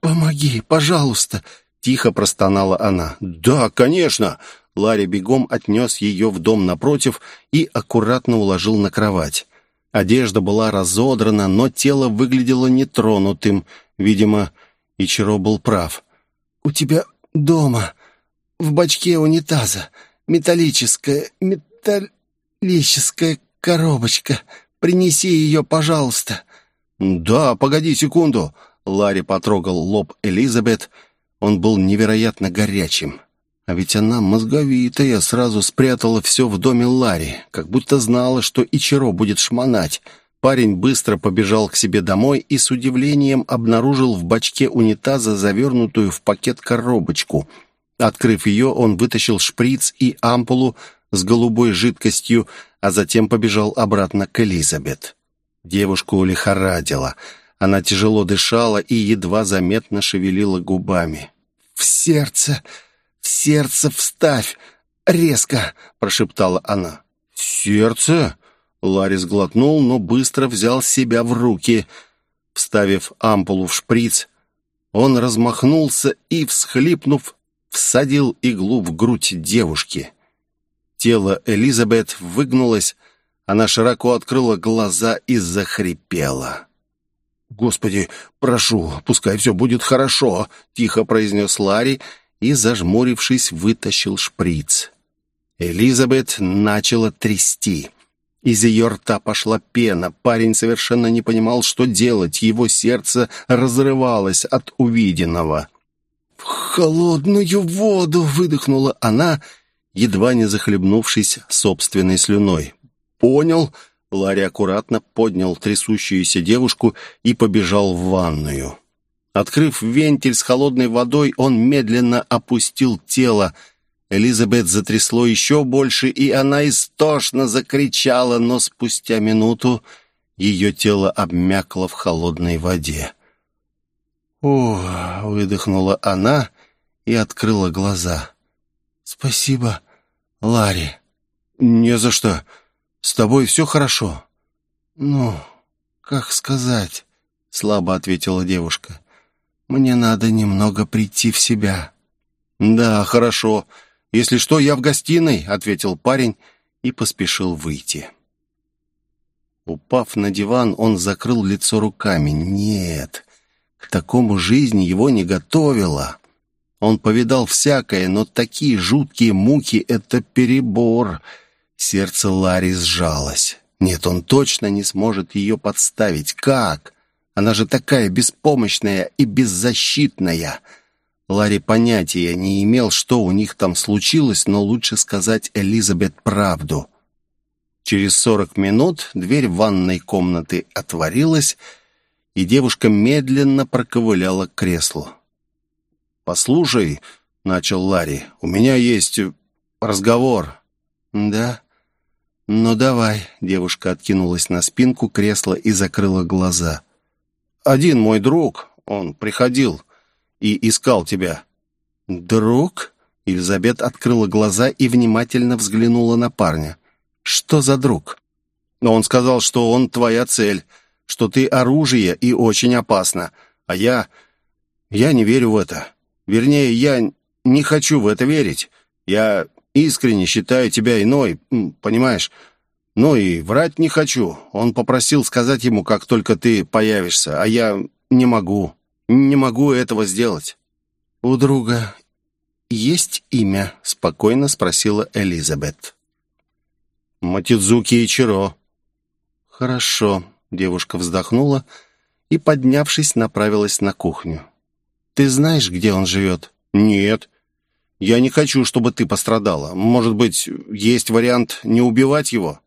«Помоги, пожалуйста!» — тихо простонала она. «Да, конечно!» Ларри бегом отнес ее в дом напротив и аккуратно уложил на кровать. Одежда была разодрана, но тело выглядело нетронутым. Видимо, Ичиро был прав. «У тебя дома, в бачке унитаза, металлическая, металлическая коробочка. Принеси ее, пожалуйста». «Да, погоди секунду». Ларри потрогал лоб Элизабет. Он был невероятно горячим. А ведь она мозговитая, сразу спрятала все в доме Ларри, как будто знала, что Ичиро будет шмонать. Парень быстро побежал к себе домой и с удивлением обнаружил в бачке унитаза завернутую в пакет коробочку. Открыв ее, он вытащил шприц и ампулу с голубой жидкостью, а затем побежал обратно к Элизабет. Девушку лихорадила. Она тяжело дышала и едва заметно шевелила губами. «В сердце!» сердце вставь! Резко!» — прошептала она. «Сердце?» — Ларри сглотнул, но быстро взял себя в руки. Вставив ампулу в шприц, он размахнулся и, всхлипнув, всадил иглу в грудь девушки. Тело Элизабет выгнулось, она широко открыла глаза и захрипела. «Господи, прошу, пускай все будет хорошо», — тихо произнес Ларри и, зажмурившись, вытащил шприц. Элизабет начала трясти. Из ее рта пошла пена. Парень совершенно не понимал, что делать. Его сердце разрывалось от увиденного. «В холодную воду!» — выдохнула она, едва не захлебнувшись собственной слюной. «Понял». Ларри аккуратно поднял трясущуюся девушку и побежал в ванную. Открыв вентиль с холодной водой, он медленно опустил тело. Элизабет затрясло еще больше, и она истошно закричала, но спустя минуту ее тело обмякло в холодной воде. «О!» — выдохнула она и открыла глаза. «Спасибо, Ларри». «Не за что. С тобой все хорошо?» «Ну, как сказать?» — слабо ответила девушка. Мне надо немного прийти в себя». «Да, хорошо. Если что, я в гостиной», — ответил парень и поспешил выйти. Упав на диван, он закрыл лицо руками. «Нет, к такому жизни его не готовила». Он повидал всякое, но такие жуткие муки — это перебор. Сердце Ларри сжалось. Нет, он точно не сможет ее подставить. Как? Она же такая беспомощная и беззащитная. Ларри понятия не имел, что у них там случилось, но лучше сказать Элизабет правду. Через сорок минут дверь ванной комнаты отворилась, и девушка медленно проковыляла к креслу. «Послушай», — начал Ларри, — «у меня есть разговор». «Да? Ну, давай», — девушка откинулась на спинку кресла и закрыла глаза один мой друг, он приходил и искал тебя». «Друг?» Елизабет открыла глаза и внимательно взглянула на парня. «Что за друг?» Но он сказал, что он твоя цель, что ты оружие и очень опасно. А я... я не верю в это. Вернее, я не хочу в это верить. Я искренне считаю тебя иной, понимаешь? Ну и врать не хочу. Он попросил сказать ему, как только ты появишься, а я не могу. Не могу этого сделать». «У друга есть имя?» — спокойно спросила Элизабет. «Матидзуки Ичиро». «Хорошо», — девушка вздохнула и, поднявшись, направилась на кухню. «Ты знаешь, где он живет?» «Нет. Я не хочу, чтобы ты пострадала. Может быть, есть вариант не убивать его?»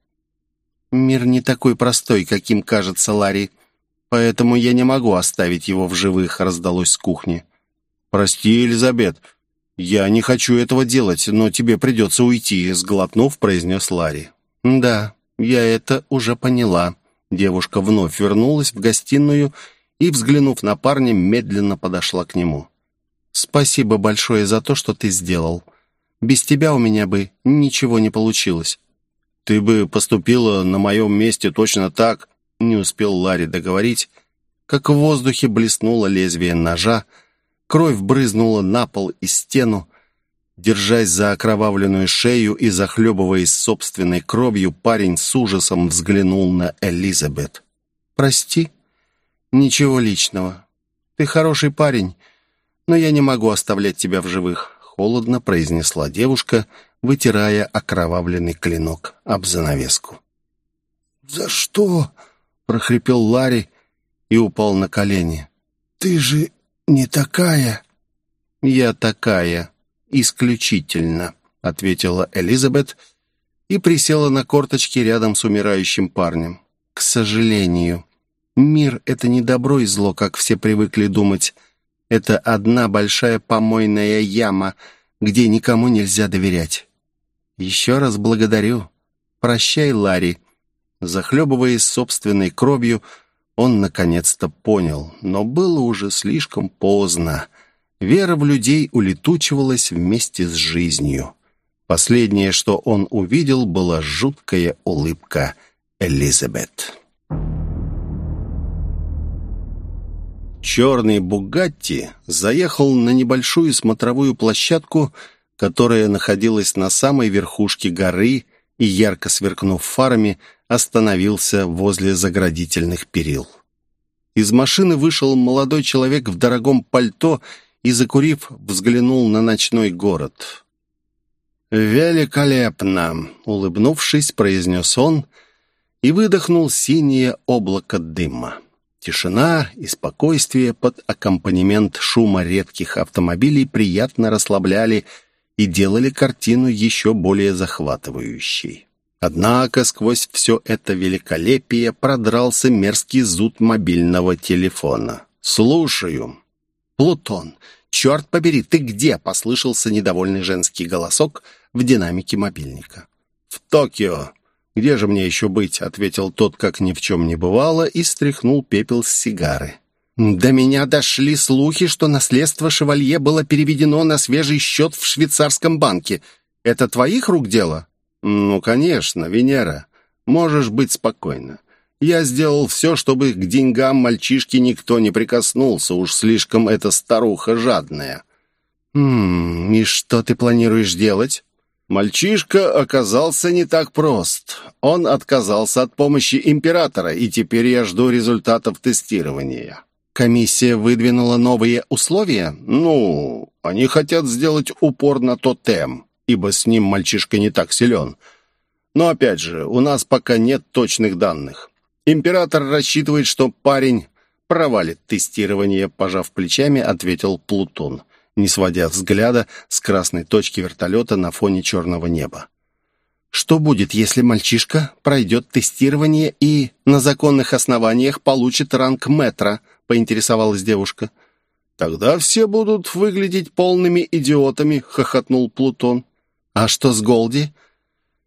«Мир не такой простой, каким кажется Ларри, поэтому я не могу оставить его в живых», — раздалось с кухни. «Прости, Элизабет, я не хочу этого делать, но тебе придется уйти», — сглотнув, произнес Ларри. «Да, я это уже поняла». Девушка вновь вернулась в гостиную и, взглянув на парня, медленно подошла к нему. «Спасибо большое за то, что ты сделал. Без тебя у меня бы ничего не получилось». «Ты бы поступила на моем месте точно так», — не успел Ларри договорить, как в воздухе блеснуло лезвие ножа, Кровь брызнула на пол и стену. Держась за окровавленную шею и захлебываясь собственной кровью, парень с ужасом взглянул на Элизабет. «Прости, ничего личного. Ты хороший парень, но я не могу оставлять тебя в живых», — холодно произнесла девушка, вытирая окровавленный клинок об занавеску. «За что?» — прохрипел Ларри и упал на колени. «Ты же не такая?» «Я такая, исключительно», — ответила Элизабет и присела на корточки рядом с умирающим парнем. «К сожалению, мир — это не добро и зло, как все привыкли думать. Это одна большая помойная яма, где никому нельзя доверять. Еще раз благодарю. Прощай, Ларри». Захлебываясь собственной кровью, он наконец-то понял, но было уже слишком поздно. Вера в людей улетучивалась вместе с жизнью. Последнее, что он увидел, была жуткая улыбка Элизабет. Черный «Бугатти» заехал на небольшую смотровую площадку, которая находилась на самой верхушке горы и, ярко сверкнув фарами, остановился возле заградительных перил. Из машины вышел молодой человек в дорогом пальто и, закурив, взглянул на ночной город. «Великолепно!» — улыбнувшись, произнес он и выдохнул синее облако дыма. Тишина и спокойствие под аккомпанемент шума редких автомобилей приятно расслабляли и делали картину еще более захватывающей. Однако сквозь все это великолепие продрался мерзкий зуд мобильного телефона. «Слушаю». «Плутон, черт побери, ты где?» — послышался недовольный женский голосок в динамике мобильника. «В Токио. Где же мне еще быть?» — ответил тот, как ни в чем не бывало, и стряхнул пепел с сигары. «До меня дошли слухи, что наследство шевалье было переведено на свежий счет в швейцарском банке. Это твоих рук дело?» «Ну, конечно, Венера. Можешь быть спокойна. Я сделал все, чтобы к деньгам мальчишки никто не прикоснулся. Уж слишком эта старуха жадная». «Хм, и что ты планируешь делать?» Мальчишка оказался не так прост. Он отказался от помощи императора, и теперь я жду результатов тестирования. Комиссия выдвинула новые условия? Ну, они хотят сделать упор на тотем ибо с ним мальчишка не так силен. Но опять же, у нас пока нет точных данных. Император рассчитывает, что парень провалит тестирование, пожав плечами, ответил Плутон, не сводя взгляда с красной точки вертолета на фоне черного неба. Что будет, если мальчишка пройдет тестирование и на законных основаниях получит ранг метра, поинтересовалась девушка. «Тогда все будут выглядеть полными идиотами», — хохотнул Плутон. «А что с Голди?»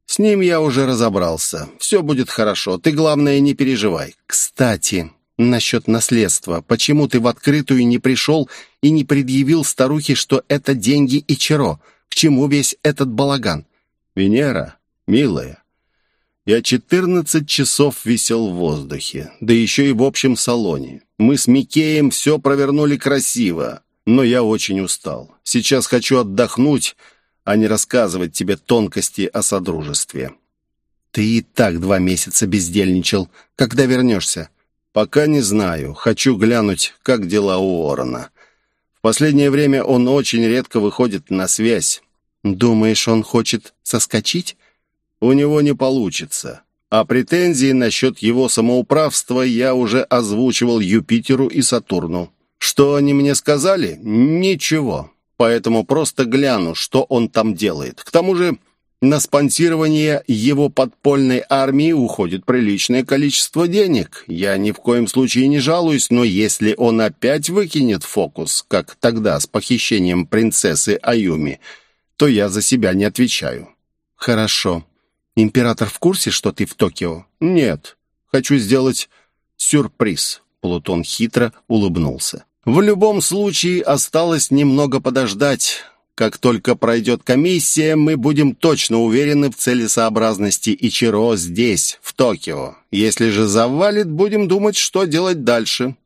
«С ним я уже разобрался. Все будет хорошо. Ты, главное, не переживай. Кстати, насчет наследства. Почему ты в открытую не пришел и не предъявил старухе, что это деньги и Чаро? К чему весь этот балаган?» «Венера, милая, я четырнадцать часов висел в воздухе, да еще и в общем салоне. Мы с Микеем все провернули красиво. но я очень устал. Сейчас хочу отдохнуть, а не рассказывать тебе тонкости о содружестве». «Ты и так два месяца бездельничал. Когда вернешься?» «Пока не знаю. Хочу глянуть, как дела у Уоррена. В последнее время он очень редко выходит на связь». «Думаешь, он хочет соскочить?» «У него не получится. А претензии насчет его самоуправства я уже озвучивал Юпитеру и Сатурну. Что они мне сказали? Ничего. Поэтому просто гляну, что он там делает. К тому же на спонсирование его подпольной армии уходит приличное количество денег. Я ни в коем случае не жалуюсь, но если он опять выкинет фокус, как тогда с похищением принцессы Аюми, то я за себя не отвечаю. Хорошо. Император в курсе, что ты в Токио? Нет. Хочу сделать сюрприз. Плутон хитро улыбнулся. В любом случае, осталось немного подождать. Как только пройдет комиссия, мы будем точно уверены в целесообразности Ичиро здесь, в Токио. Если же завалит, будем думать, что делать дальше.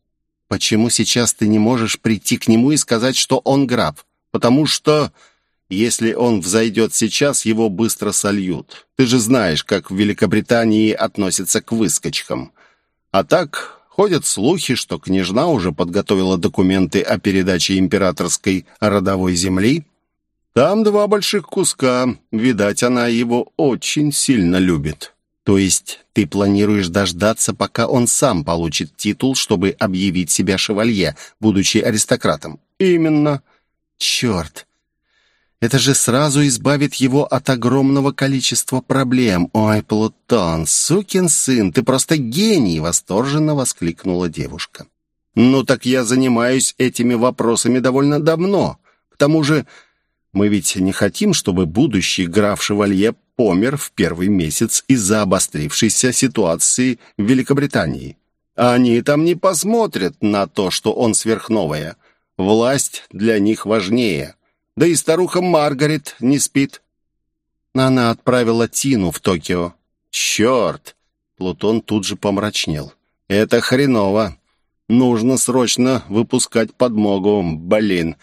Почему сейчас ты не можешь прийти к нему и сказать, что он граб? Потому что, если он взойдет сейчас, его быстро сольют. Ты же знаешь, как в Великобритании относятся к выскочкам. А так, Ходят слухи, что княжна уже подготовила документы о передаче императорской родовой земли. Там два больших куска. Видать, она его очень сильно любит. То есть ты планируешь дождаться, пока он сам получит титул, чтобы объявить себя шевалье, будучи аристократом? Именно. Черт. Это же сразу избавит его от огромного количества проблем. Ой, Плутон, сукин сын, ты просто гений!» — восторженно воскликнула девушка. «Ну так я занимаюсь этими вопросами довольно давно. К тому же мы ведь не хотим, чтобы будущий граф Шевалье помер в первый месяц из-за обострившейся ситуации в Великобритании. Они там не посмотрят на то, что он сверхновая. Власть для них важнее». Да и старуха Маргарет не спит. Она отправила Тину в Токио. Черт! Плутон тут же помрачнел. Это хреново. Нужно срочно выпускать подмогу. Блин.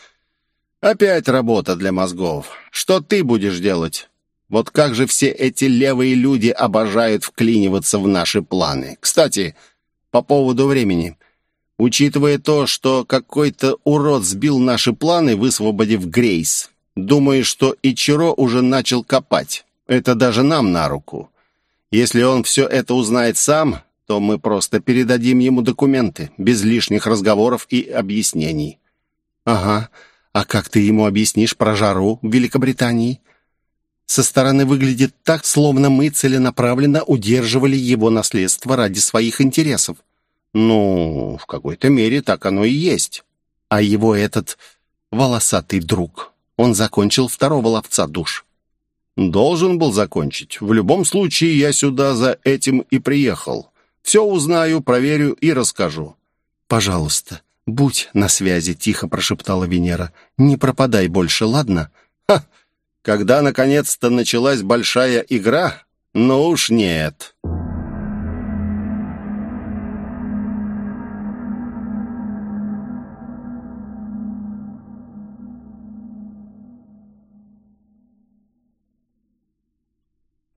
Опять работа для мозгов. Что ты будешь делать? Вот как же все эти левые люди обожают вклиниваться в наши планы. Кстати, по поводу времени. Учитывая то, что какой-то урод сбил наши планы, высвободив Грейс, думаю, что Ичиро уже начал копать. Это даже нам на руку. Если он все это узнает сам, то мы просто передадим ему документы, без лишних разговоров и объяснений». «Ага. А как ты ему объяснишь про жару в Великобритании?» «Со стороны выглядит так, словно мы целенаправленно удерживали его наследство ради своих интересов. Ну, в какой-то мере так оно и есть. А его этот волосатый друг, он закончил второго ловца душ. Должен был закончить. В любом случае, я сюда за этим и приехал. Все узнаю, проверю и расскажу. Пожалуйста, будь на связи, тихо прошептала Венера. Не пропадай больше, ладно? Ха! Когда наконец-то началась большая игра? Ну уж нет.